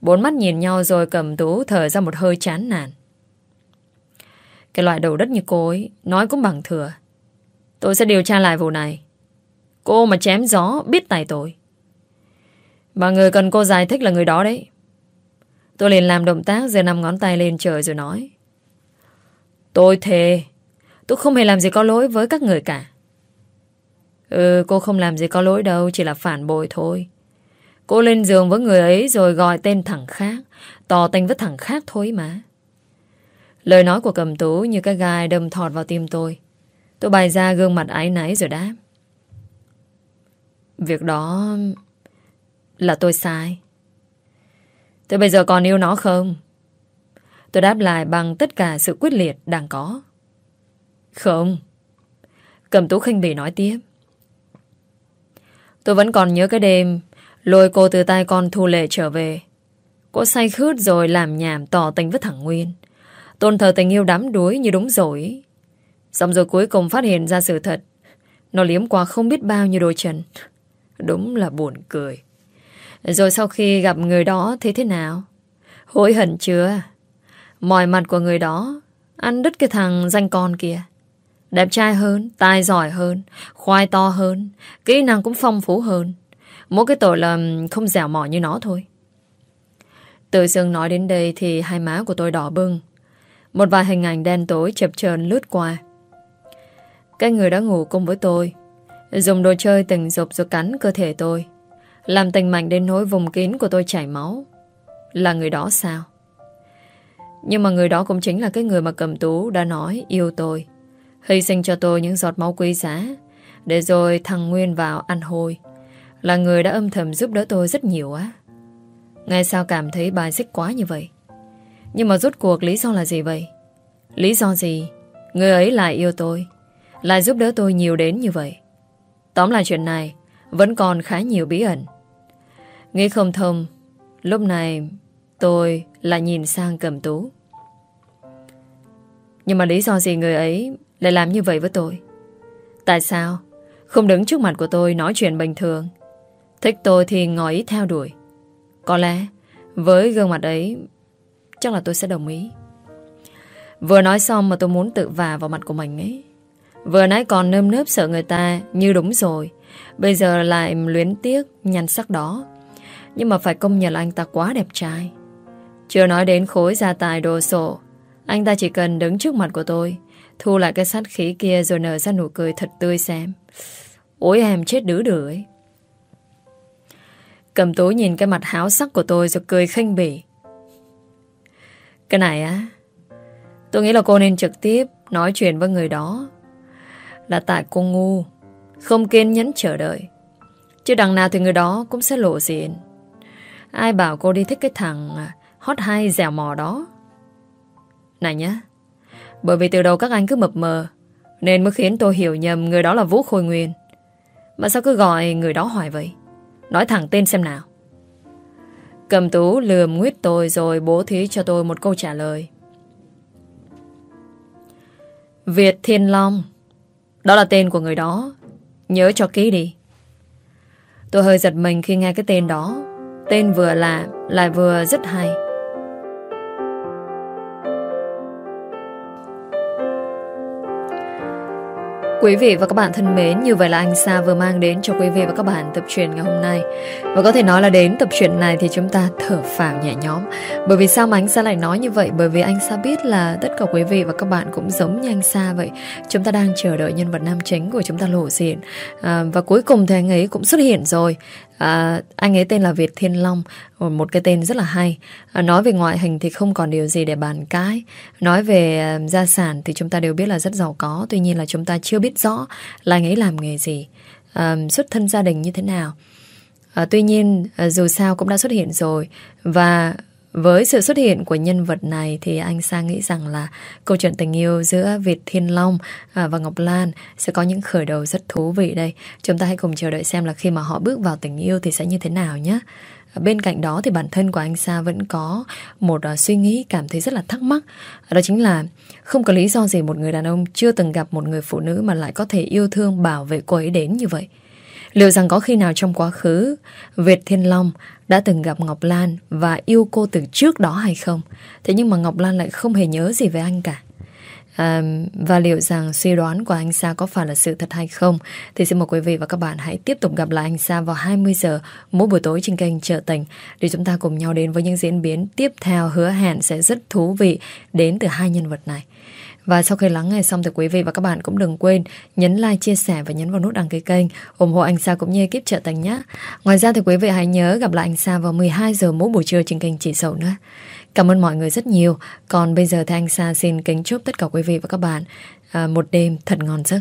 Bốn mắt nhìn nhau rồi cầm tú thở ra một hơi chán nản cái loại đầu đất như cô ấy, Nói cũng bằng thừa. Tôi sẽ điều tra lại vụ này. Cô mà chém gió, biết tài tội. Mà người cần cô giải thích là người đó đấy. Tôi liền làm động tác Rồi nằm ngón tay lên trời rồi nói. Tôi thề, Tôi không hề làm gì có lỗi với các người cả. Ừ cô không làm gì có lỗi đâu, Chỉ là phản bội thôi. Cô lên giường với người ấy Rồi gọi tên thằng khác, Tỏ tình với thằng khác thôi mà. Lời nói của cầm tú như cái gai đâm thọt vào tim tôi. Tôi bày ra gương mặt ái náy rồi đáp. Việc đó là tôi sai. Tôi bây giờ còn yêu nó không? Tôi đáp lại bằng tất cả sự quyết liệt đang có. Không. Cầm tú khinh bỉ nói tiếp. Tôi vẫn còn nhớ cái đêm lôi cô từ tay con thu lệ trở về. Cô say khướt rồi làm nhảm tỏ tình với thằng Nguyên. Tôn thờ tình yêu đám đuối như đúng rồi. Xong rồi cuối cùng phát hiện ra sự thật. Nó liếm qua không biết bao nhiêu đôi chân. Đúng là buồn cười. Rồi sau khi gặp người đó Thế thế nào? Hối hận chưa? Mọi mặt của người đó Ăn đứt cái thằng danh con kia. Đẹp trai hơn, tài giỏi hơn Khoai to hơn Kỹ năng cũng phong phú hơn. Mỗi cái tội là không dẻo mỏi như nó thôi. Tự dưng nói đến đây Thì hai má của tôi đỏ bưng một vài hình ảnh đen tối chập chờn lướt qua. Cái người đã ngủ cùng với tôi, dùng đồ chơi tình dục rồi cắn cơ thể tôi, làm tình mạnh đến nỗi vùng kín của tôi chảy máu. Là người đó sao? Nhưng mà người đó cũng chính là cái người mà cầm tú đã nói yêu tôi. Hy sinh cho tôi những giọt máu quý giá, để rồi thằng Nguyên vào ăn hôi. Là người đã âm thầm giúp đỡ tôi rất nhiều á. Ngay sao cảm thấy bài xích quá như vậy? Nhưng mà rốt cuộc lý do là gì vậy? Lý do gì? Người ấy lại yêu tôi, Lại giúp đỡ tôi nhiều đến như vậy. Tóm lại chuyện này, Vẫn còn khá nhiều bí ẩn. Nghĩ không thông, Lúc này tôi lại nhìn sang cầm tú. Nhưng mà lý do gì người ấy Lại làm như vậy với tôi? Tại sao Không đứng trước mặt của tôi nói chuyện bình thường? Thích tôi thì ngồi ý theo đuổi. Có lẽ Với gương mặt ấy Chắc là tôi sẽ đồng ý. Vừa nói xong mà tôi muốn tự vả vào mặt của mình ấy. Vừa nãy còn nơm nớp sợ người ta Như đúng rồi. Bây giờ lại luyến tiếc nhan sắc đó. Nhưng mà phải công nhận là anh ta quá đẹp trai. Chưa nói đến khối gia tài đồ sổ Anh ta chỉ cần đứng trước mặt của tôi, Thu lại cái sát khí kia Rồi nở ra nụ cười thật tươi xem Ôi em chết đứa đứa ấy Cầm tú nhìn cái mặt háo sắc của tôi Rồi cười khinh bỉ. Cái này á, Tôi nghĩ là cô nên trực tiếp Nói chuyện với người đó. Là tại cô ngu, Không kiên nhẫn chờ đợi. Chứ đằng nào thì người đó cũng sẽ lộ diện. Ai bảo cô đi thích cái thằng à, Hot hay dẻo mò đó? Này nhá, Bởi vì từ đầu các anh cứ mập mờ, Nên mới khiến tôi hiểu nhầm Người đó là Vũ Khôi Nguyên. Mà sao cứ gọi người đó hoài vậy? Nói thẳng tên xem nào. Cầm tú lườm nguyết tôi Rồi bố thí cho tôi một câu trả lời. Việt Thiên Long, Đó là tên của người đó. Nhớ cho ký đi. Tôi hơi giật mình khi nghe cái tên đó. Tên vừa lạ Lại vừa rất hay. Quý vị và các bạn thân mến, như vậy là anh Sa vừa mang đến cho quý vị và các bạn tập truyện ngày hôm nay. Và có thể nói là đến tập truyện này thì chúng ta thở phào nhẹ nhõm. Bởi vì sao mà anh Sa lại nói như vậy? Bởi vì anh Sa biết là tất cả quý vị và các bạn cũng giống như anh Sa vậy. Chúng ta đang chờ đợi nhân vật nam chính của chúng ta lộ diện. À, và cuối cùng thì anh ấy cũng xuất hiện rồi. À, anh ấy tên là Việt Thiên Long Một cái tên rất là hay. À, Nói về ngoại hình thì không còn điều gì để bàn cãi. Nói về uh, gia sản Thì chúng ta đều biết là rất giàu có Tuy nhiên là chúng ta chưa biết rõ Là anh ấy làm nghề gì à, Xuất thân gia đình như thế nào. À, Tuy nhiên à, dù sao cũng đã xuất hiện rồi. Và với sự xuất hiện của nhân vật này thì anh Sang nghĩ rằng là câu chuyện tình yêu giữa Việt Thiên Long à, và Ngọc Lan sẽ có những khởi đầu rất thú vị đây. Chúng ta hãy cùng chờ đợi xem là khi mà họ bước vào tình yêu thì sẽ như thế nào nhé. Bên cạnh đó thì bản thân của anh Sa vẫn có một uh, suy nghĩ cảm thấy rất là thắc mắc. Đó chính là không có lý do gì một người đàn ông chưa từng gặp một người phụ nữ mà lại có thể yêu thương bảo vệ cô ấy đến như vậy. Liệu rằng có khi nào trong quá khứ Việt Thiên Long đã từng gặp Ngọc Lan và yêu cô từ trước đó hay không? Thế nhưng mà Ngọc Lan lại không hề nhớ gì về anh cả. À, và liệu rằng suy đoán của anh Sa có phải là sự thật hay không thì xin mời quý vị và các bạn hãy tiếp tục gặp lại anh Sa vào 20 giờ mỗi buổi tối trên kênh Trợ Tình để chúng ta cùng nhau đến với những diễn biến tiếp theo hứa hẹn sẽ rất thú vị đến từ hai nhân vật này. Và sau khi lắng nghe xong thì quý vị và các bạn cũng đừng quên nhấn like, chia sẻ và nhấn vào nút đăng ký kênh ủng hộ anh Sa cũng như ekip trợ thành nhé. Ngoài ra thì quý vị hãy nhớ gặp lại anh Sa vào 12 giờ mỗi buổi trưa trên kênh Chỉ Sầu nữa. Cảm ơn mọi người rất nhiều. Còn bây giờ thì anh Sa xin kính chúc tất cả quý vị và các bạn à, một đêm thật ngon giấc.